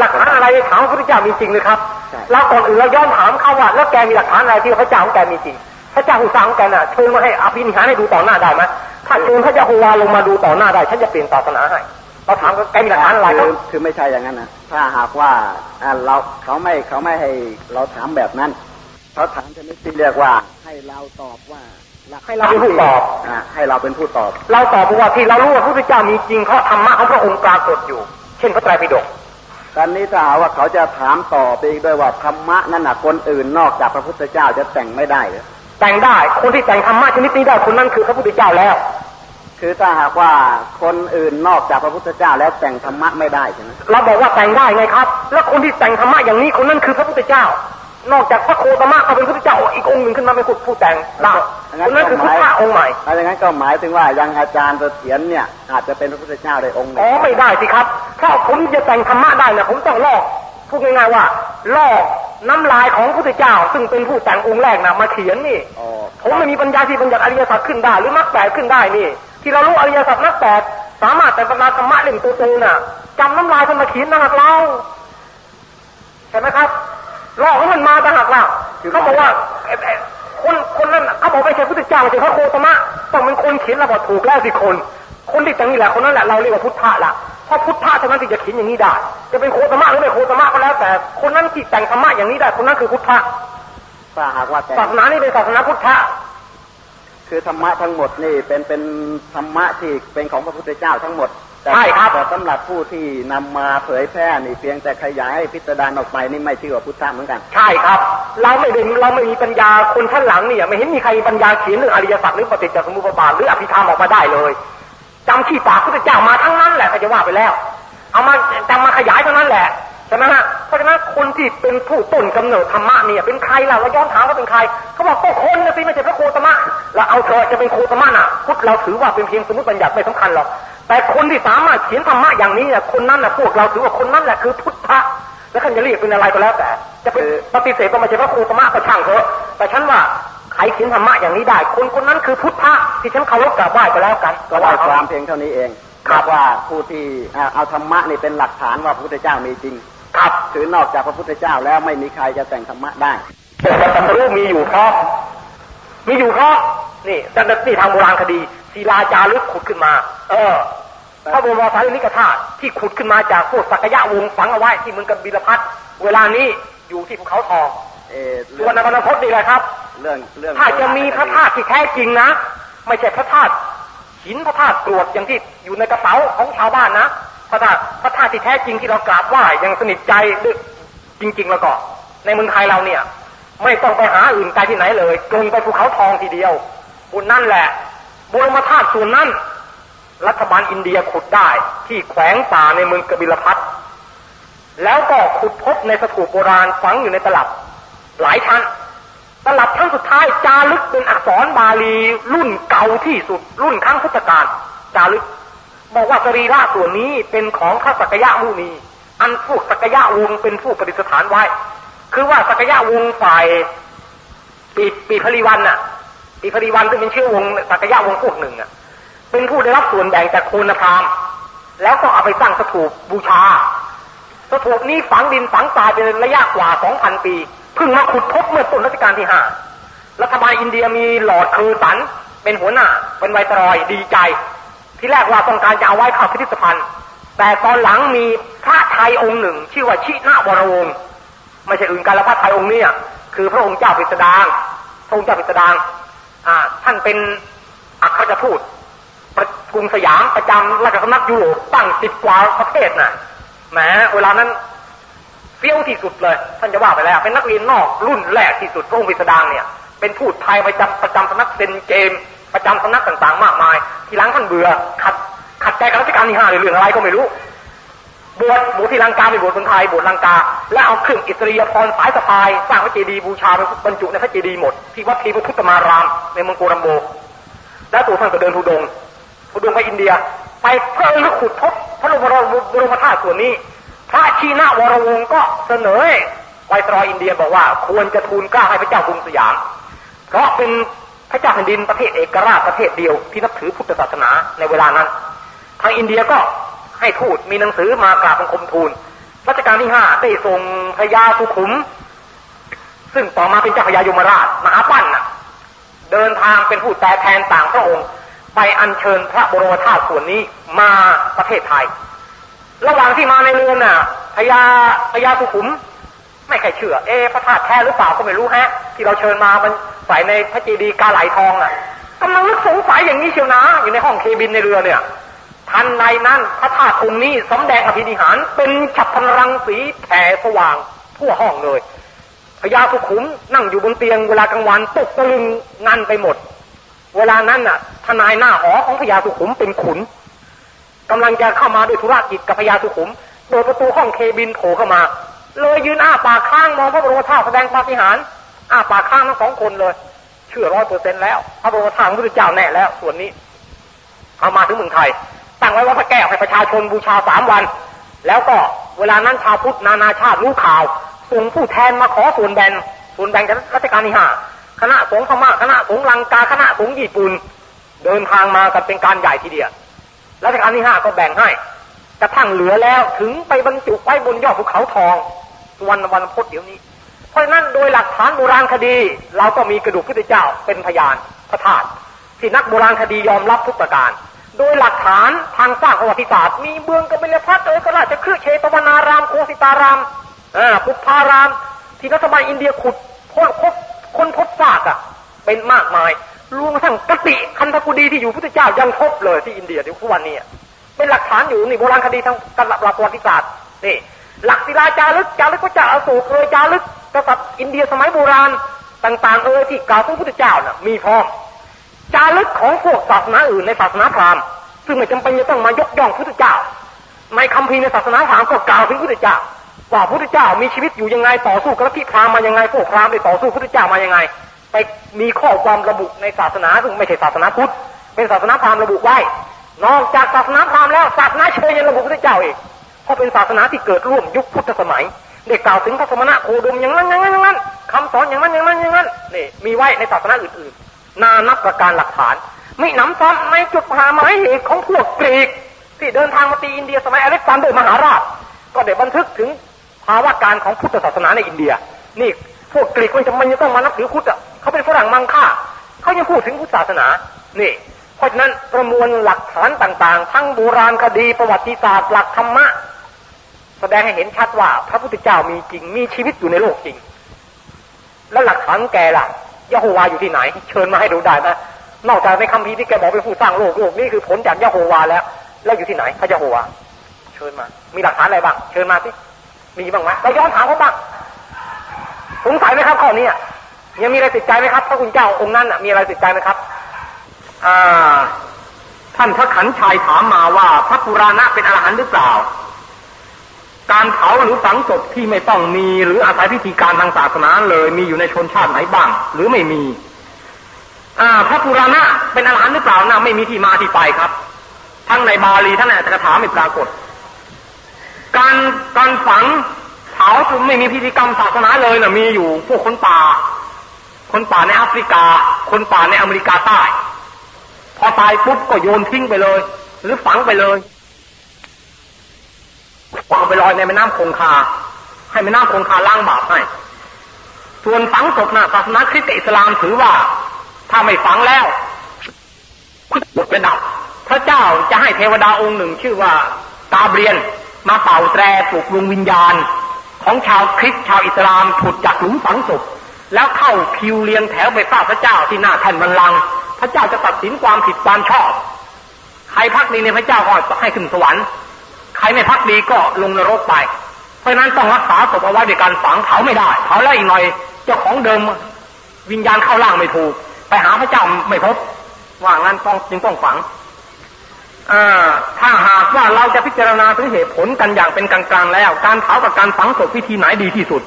หลักฐานอะไรถามพระพุทธเจ้ามีจริงเลยครับใช่แล้วก่อนอื่นเราย้อนถามเขาว่าแล้วแกมีหลักฐานอะไรที่พระเจ้าของแกมีจริงพระเจ้าหูสร้างของแกน่ะเชิญมาให้อภินิหารให้ดูต่อหน้าได้ไหมถ้าเชิญพระเจ้าฮูวาลงมาดูต่อหน้าได้ฉันจะเปลี่ยนศาสนาให้ เราถามก็แกมีหลักฐานอะไรครัคืบคือไม่ใช่อย่างนั้นนะถ้าหากว่าอ่าเราเขาไม่เขาไม่ให้เราถามแบบนั้นเขาถามชนิดที่เรียกว่า ให้เราตอบว่าหลักให้เราเป็นผู้ตอบอ่าให้เราเป็นผู้ตอบ เราตอบว่าที่เรารู้ว่าพระพุทธเจ้ามีจริงเพราะธรรมะของพระองค์ปรากฏอยู่ เช่นพระไตรปิฎกตอนนี้ถ้าหากว่าเขาจะถามต่อไปอีกด้วยว่าธรรมะนั่นน่ะคนอื่นนอกจากพระพุทธเจ้าจะแต่งไม่ได้เหรือแต่งได้ คนที่แต่งธรรมะชนิดนี้ได้คนนั้นคือพระพุทธเจ้าแล้ว คือถ้าหากว่าคนอื่นนอกจากพระพุทธเจ้าแล้วแต่งธรรมะไม่ได้ใช่ไหมเราบอกว่าแต่งได้ไงครับ แล้วคนที่แต่งธรรมะอย่างนี้คนนั้นคือพระพุทธเจ้า นอกจากพระโคตมะก็เป็นพระพุทธเจ้าอีกองค์หนึ่งขึ้นมาเป็นผู้แต่งได้คนนั้นคือพุทธะองค์ใหม่ถ้าอย่างนั้นก็หมายถึงว่ายังอาจารย์เสถียรเนี่ยอาจจะเป็นพระพุทธเจ้าได้องค์หนึ่งอ๋อไม่ได้สิครับ ถ้าผมจะแต่งธรรมะได้นะผมต้องลอกพูดง่ายๆว่าลอกน้ำลายของพระพุทธเจ้า ซึ่งเป็นผู้แต่งองค์แรกนะมาเขียนนี่อ๋อผมไม่มีปัญญาที่บัญญัติอริยสัจขึ้นได้หรือมรรคแปดขึ้นได้นี่ ที่เรารู้อริยสัจมรรคแปดสามารถแต่งบรรดาธรรมะเล่มโตๆน่ะจำน้ำลายคนมาเขียนนะหากเราใช่ไหมครับลอกให้มันมาต่างหากเราเขาบอกว่าเอ่อเอ่อคนคนนั้นน่ะเขาบอกไม่ใช่พุทธเจ้าไม่ใช่พระโคตมะต้องเป็นคนเขียนระบอกถูกแล้วสิคน คนที่แต่งนี่แหละคนนั้นแหละเราเรียกว่าพุทธะละเพราะพุทธะเท่านั้นที่จะเขียนอย่างนี้ได้ จะเป็นโคตมะหรือไม่โคตมะก็แล้ว แต่คนนั้นที่แต่งธรรมะอย่างนี้ได้คนนั้นคือพุทธะถ้าหากว่าแต่งศาสนานี่เป็นศาสนาพุทธะ คือธรรมะทั้งหมดนี่เป็นเป็นธรรมะที่เป็นของพระพุทธเจ้าทั้งหมดแต่ใช่ครับแต่สำหรับผู้ที่นำมาเผยแพร่นี่เพียงแต่ขยายให้พิสดารออกไปนี่ไม่ชื่อว่าพุทธะเหมือนกัน ใช่ครับ เราไม่ได้เราไม่มีปัญญาคนชั้นหลังเนี่ยไม่เห็นมีใครมีปัญญาเขียนเรื่องอริยสัจหรือปฏิจจสมุปบาทหรืออภิธรรมออกมาได้เลยจำขี้ปากพุทธเจ้ามาทั้งนั้นแหละก็จะว่าไปแล้ว เอามาจำมาขยายเท่านั้นแหละ ใช่ไหมฮะเพราะฉะนั้นคนที่เป็นผู้ต้นกำเนิดธรรมะเนี่ยเป็นใครล่ะเราย้อนถามว่าเป็นใครเขาบอกก็คนนะสิไม่ใช่พระโคตมะเราเอาเถอะจะเป็นโคตมะน่ะพุทธเราถือว่าเป็นเพียงสมมติบัญญัติไม่สำคัญหรอกแต่คนที่สามารถเขียนธรรมะอย่างนี้เนี่ยคนนั้นน่ะพวกเราถือว่าคนนั้นแหละคือพุทธะแล้วท่านจะเรียกเป็นอะไรก็แล้วแต่ จะเป็นปฏิเสธก็ไม่ใช่พระโคตมะก็ช่างเถอะแต่ฉันว่าใครเขียนธรรมะอย่างนี้ได้ คนคนนั้นคือพุทธะที่ฉันเคารพกราบไหว้ก็แล้วกันก็ได้ความเพียงเท่านี้เองครับว่าผู้ที่อ่าเอาธรรมะนี่เป็นหลักฐานว่าพระพุทธเจ้ามีจริง ครับถือนอกจากพระพุทธเจ้าแล้วไม่มีใครจะแต่งธรรมะได้แต่ตำรู้มีอยู่เพราะมีอยู่เพราะนี่แต่นี่ทางโบราณคดีศิลาจารึกขุดขึ้นมา เออพระบรมสารีริกธาตุที่ขุดขึ้นมาจากพวกสักยะวงศ์ฝังเอาไว้ที่เมืองกบิลพัทเวลานี้อยู่ที่ภูเขาทองเออส่วนในบรรพตนี่แหละครับ เรื่องเรื่องถ้าจะมีพระธาตุที่แท้จริงนะ ไม่ใช่พระธาตุหินพระธาตุกรวดอย่างที่อยู่ในกระเป๋าของชาวบ้านนะ พระธาตุพระธาตุที่แท้จริงที่เรากราบไหว้ย่างสนิทใจด้วยจริง ๆ แล้วก็ ในเมืองไทยเราเนี่ย ไม่ต้องไปหาอื่นไกลที่ไหนเลยตรงไปภูเขาทองทีเดียวบนนั่นแหละบรมธาตุส่วนนั้น รัฐบาลอินเดียขุดได้ที่แขวงป่าในเมืองกบิลพัทแล้วก็ขุดพบในสถูปโบราณฝังอยู่ในตลับ หลายชั้นตลับชั้นสุดท้ายจารึกเป็นอักษรบาลีรุ่นเก่าที่สุดรุ่นครั้งพุทธกาลจารึก บอกว่าสรีระส่วนนี้เป็นของพระสักยะมุนี อันพวกสักยะวงเป็นผู้ประดิษฐานไว้ คือว่าสักยะวงฝ่ายปีปีพริวันน่ะปีพริวันซึ่งเป็นชื่อวงสักยะวงพวกหนึ่งอะ เป็นผู้ได้รับส่วนแบ่งจากโคนพรามแล้วก็เอาไปสร้างสถูปบูชา สถูปนี้ฝังดินฝังทรายเป็นระยะกว่า2,000ปี เพิ่งมาขุดพบเมื่อต้นรัชกาลที่ห้ารัฐบาลอินเดียมีหลอดคือสันเป็นหัวหน้าเป็นไวตรอยดีใจ ที่แรกว่าต้องการจะเอาไว้เข้าพิพิธภัณฑ์ แต่ตอนหลังมีพระไทยองค์หนึ่ง ชื่อว่าชินาวรวงศ์ไม่ใช่อื่นกันแล้วพระไทยองค์นี้คือพระองค์เจ้าพิสดารพระองค์เจ้าพิสดารท่านเป็นอัครทูตกรุงสยามประจำราชสำนักยุโรปตั้งสิบกว่าประเทศน่ะแหมเวลานั้นเฟี้ยวที่สุดเลย ท่านจะว่าไปแล้ว เป็นนักเรียนนอกรุ่นแรกที่สุดพระองค์วิสดางเนี่ยเป็นทูตไทยประจำประจำสำนักเซนเกม ประจำสำนักต่างๆ มากมาย ทีหลังท่านเบื่อ ขัดขัดใจกับรัชกาลที่ห้าเรื่องอะไรก็ไม่รู้ บวชบวชที่ลังกาไปบวชคนไทยบวชลังกา แล้วเอาเครื่องอิสริยพรสายสะพาย สร้างพระเจดีย์บูชาบรรจุในพระเจดีย์หมด ที่วัดทีพุทธมาราม ในเมืองโกรัมโบ แล้วตัวท่านก็เดินทุดงทุดงไปอินเดีย ไปเพื่อลึกขุดทบพระบรมบรมธาตุส่วนนี้ พระชีนาวรวงก็เสนอไวสรอยอินเดียบอกว่าควรจะทูลกล้าให้พระเจ้ากรุงสยาม เพราะเป็น พระเจ้าแผ่นดินประเทศเอกราชประเทศเดียวที่นับถือพุทธศาสนาในเวลานั้น ทางอินเดียก็ให้ทูตมีหนังสือมากราบบังคมทูลรัชกาลที่ห้าได้ส่งพญาสุขุม ซึ่งต่อมาเป็นเจ้าพญายมราชมหาปั้นเดินทางเป็นผู้แทนแทนต่างพระองค์ ไปอัญเชิญพระบรมธาตุส่วนนี้มาประเทศไทย ระหว่างที่มาในเรือนน่ะพญาพญาสุขุม ไม่ใครเชื่อ เอ๊พระธาตุแท้หรือเปล่าก็ไม่รู้ฮะ ที่เราเชิญมามันใส่ในพระเจดีย์กาไหลทองอะกำลังนึกสงสัยอย่างนี้เชียวนะ อยู่ในห้องเคบินในเรือเนี่ยทันใดนั้นพระธาตุองค์นี้สำแดงอภินิหาร เป็นฉับพันรังสีแผ่สว่างทั่วห้องเลยพญาสุขุมนั่งอยู่บนเตียงเวลากลางวันตกตะลึงงันไปหมด เวลานั้นน่ะ ทนายหน้าหอของพญาสุขุมเป็นขุนกำลังจะเข้ามาด้วยธุรกิจกับพญาสุขุม โดยประตูห้องเคบินโผล่เข้ามา เลยยืนอ้าปากข้างมองพระบรมธาตุแสดงปาฏิหาริย์อ้าปากข้างทั้งสองคนเลย เชื่อร้อยเปอร์เซ็นต์แล้วพระบรมธาตุพระเจ้าแน่แล้ว ส่วนนี้เอามาถึงเมืองไทย ตั้งไว้ว่าพระแก้วให้ประชาชนบูชาสามวัน แล้วก็เวลานั้นชาวพุทธนานาชาติรู้ข่าวส่งผู้แทนมาขอส่วนแบ่งส่วนแบ่งจากรัชกาลที่ห้าคณะสงฆ์พม่าคณะสงฆ์ลังกาคณะสงฆ์ญี่ปุ่น เดินทางมากันเป็นการใหญ่ทีเดียวรัชกาลที่ห้าก็แบ่งให้กระทั่งเหลือแล้วถึงไปบรรจุไว้บนยอดภูเขาทอง วันวันพุธเดี๋ยวนี้ เพราะฉะนั้นโดยหลักฐานโบราณคดี เราก็มีกระดูกพุทธเจ้าเป็นพยานพระธาตุที่นักโบราณคดียอมรับทุกประการ โดยหลักฐานทางสร้างประวัติศาสตร์ มีเมืองกบิลพัสดุ์เอยกราชคฤห์เชตวนารามโฆสิตารามอ่าบุพพาราม ที่รัฐบาลอินเดียขุดพบพบคนพบซากอะ เป็นมากมายรวมทั้งกุฏิคันธกุฎีที่อยู่พุทธเจ้ายังพบเลยที่อินเดียในทุกวันนี้เป็นหลักฐานอยู่นี่โบราณคดีทางการหลักประวัติศาสตร์นี่ หลักศิลาจารึกจารึกพระเจ้าอโศกเลยจารึกกษัตริย์อินเดียสมัยโบราณต่างๆเออที่กล่าวถึงพุทธเจ้าน่ะมีพร้อมจารึกของพวกศาสนาอื่นในศาสนาพราหมณ์ซึ่งไม่จำเป็นจะต้องมายกย่องพุทธเจ้า ในคำพีในศาสนาพราหมณ์ก็กล่าวถึงพุทธเจ้าว่าพุทธเจ้ามีชีวิตอยู่ยังไงต่อสู้กับลัทธิพราหมณ์มายังไงพวกพราหมณ์ไปต่อสู้พุทธเจ้ามายังไงไปมีข้อความระบุในศาสนาซึ่งไม่ใช่ศาสนาพุทธเป็นศาสนาพราหมณ์ระบุไว้ นอกจากศาสนาพราหมณ์แล้วศาสนาเชยยังระบุพุทธเจ้าอีก เพราะเป็นศาสนาที่เกิดร่วมยุคพุทธสมัยเด็กกล่าวถึงพระสมณะโคดมอย่างนั้นอย่างนั้นอย่างนั้นคำสอนอย่างนั้นอย่างนั้นอย่างนั้นนี่มีไว้ในศาสนาอื่นๆ นานับประการหลักฐาน มิหนำซ้ำในจุดหาหมายเหตุของพวกกรีก ที่เดินทางมาตีอินเดียสมัยอเล็กซานเดอร์มหาราช ก็ได้บันทึกถึงภาวะการของพุทธศาสนาในอินเดีย นี่พวกกรีกมันจะมันจะต้องมานับถือพุทธเขาเป็นฝรั่งมังค่าเขายังพูดถึงพุทธศาสนานี่เพราะฉะนั้นประมวลหลักฐานต่างๆ ทั้งโบราณคดีประวัติศาสตร์หลักธรรมะ แสดงให้เห็นชัดว่าพระพุทธเจ้ามีจริง มีชีวิตอยู่ในโลกจริง แล้วหลักฐานแกล่ะยะโฮวาอยู่ที่ไหน เชิญมาให้ดูได้นะนอกจากในคำพีที่แกบอกเป็นผู้สร้างโลกโลกนี่คือผลจากยะโฮวาแล้ว แล้วอยู่ที่ไหนพระยะโฮวาเชิญมา มีหลักฐานอะไรบ้างเชิญมาสิมีบ้างไหมเราย้อนถามเขาบ้างสงสัยไหมครับข้อนี้ยังมีอะไรติดใจไหมครับพระคุณเจ้าองค์นั้นมีอะไรติดใจไหมครับอ่าท่านพระขันชัยถามมาว่าพระปุราณะเป็นอรหันต์หรือเปล่า การเผาหรือฝังศพที่ไม่ต้องมีหรืออาศัยพิธีการทางศาสนาเลยมีอยู่ในชนชาติไหนบ้าง หรือไม่มีพระปุราณะเป็นอรหันต์หรือเปล่านะไม่มีที่มาที่ไปครับ ทั้งในบาลีทั้งในอัตถกถาไม่ปรากฏ การการฝังเผาคือไม่มีพิธีกรรมศาสนาเลยนะมีอยู่พวกคนป่า คนป่าในแอฟริกา คนป่าในอเมริกาใต้ พอตายปุ๊บก็โยนทิ้งไปเลย หรือฝังไปเลย ฝังไปลอยในแม่น้ำคงคา ให้แม่น้ำคงคาล้างบาปให้ ส่วนฝังศพนะศาสนาคริสต์อิสลามถือว่า ถ้าไม่ฟังแล้วหมดไปดับ พระเจ้าจะให้เทวดาองค์หนึ่งชื่อว่า กาเบรียนมาเป่าแตรปลุกลุงวิญญาณ ของชาวคริสต์ชาวอิสลามผุดจากหลุมฝังศพแล้วเข้าคิวเรียงแถวไปเฝ้าพระเจ้าที่หน้าแท่นบัลลังก์พระเจ้าจะตัดสินความผิดความชอบ ใครพักดีในพระเจ้าก็ให้ขึ้นสวรรค์ ใครไม่พักดีก็ลงนรกไป เพราะนั้นต้องรักษาศพเอาไว้ในการฝังเผาไม่ได้เผาแล้วอีกหน่อย เจ้าของเดิมวิญญาณเข้าร่างไม่ถูก ไปหาพระเจ้าไม่พบว่างั้นต้องจึงต้องฝังถ้าหากว่าเราจะพิจารณาถึงเหตุผลกันอย่างเป็นกลางๆแล้ว การเผากับการฝังศพวิธีไหนดีที่สุด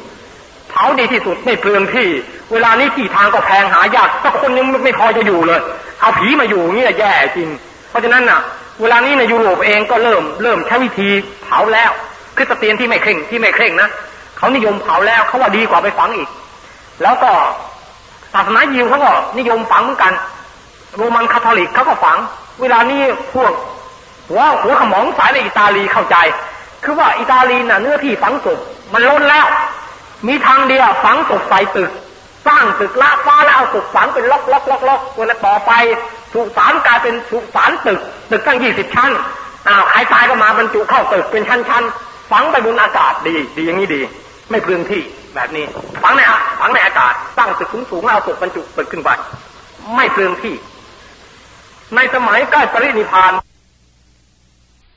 เผาดีที่สุดไม่เปลืองที่ เวลานี้ที่ทางก็แพงหายากสักคนยังไม่พอจะอยู่เลย เอาผีมาอยู่เงี้ยแย่จริง เพราะฉะนั้นน่ะ เวลานี้ในยุโรปเองก็เริ่มเริ่มใช้วิธีเผาแล้วคริสเตียนที่ไม่เคร่งที่ไม่เคร่งนะเขานิยมเผาแล้วเขาว่าดีกว่าไปฝังอีก แล้วก็ศาสนายิวเขาก็นิยมฝังเหมือนกัน โรมันคาทอลิกเขาก็ฝัง เวลานี้พวกหัวหัวสมองสายในอิตาลีเข้าใจ คือว่าอิตาลีน่ะเนื้อที่ฝังศพมันล้นแล้ว มีทางเดียวฝังศพใส่ตึก สร้างตึกละฟ้าแล้วเอาศพฝังเป็นล็อกล็อกล็อกล็อกเวลาต่อไป สุสานกลายเป็นสุสานตึก ตึกตั้งยี่สิบชั้นอ้าวใครตายก็มาบรรจุเข้าตึกเป็นชั้นชั้นฝังไปบนอากาศดี ดีอย่างนี้ดี ไม่เปลืองที่แบบนี้ฝังในฝังในอากาศตั้งตึกสูงสูงเอาศพบรรจุตึกขึ้นไปไม่เปลืองที่ ในสมัยใกล้ปรินิพาน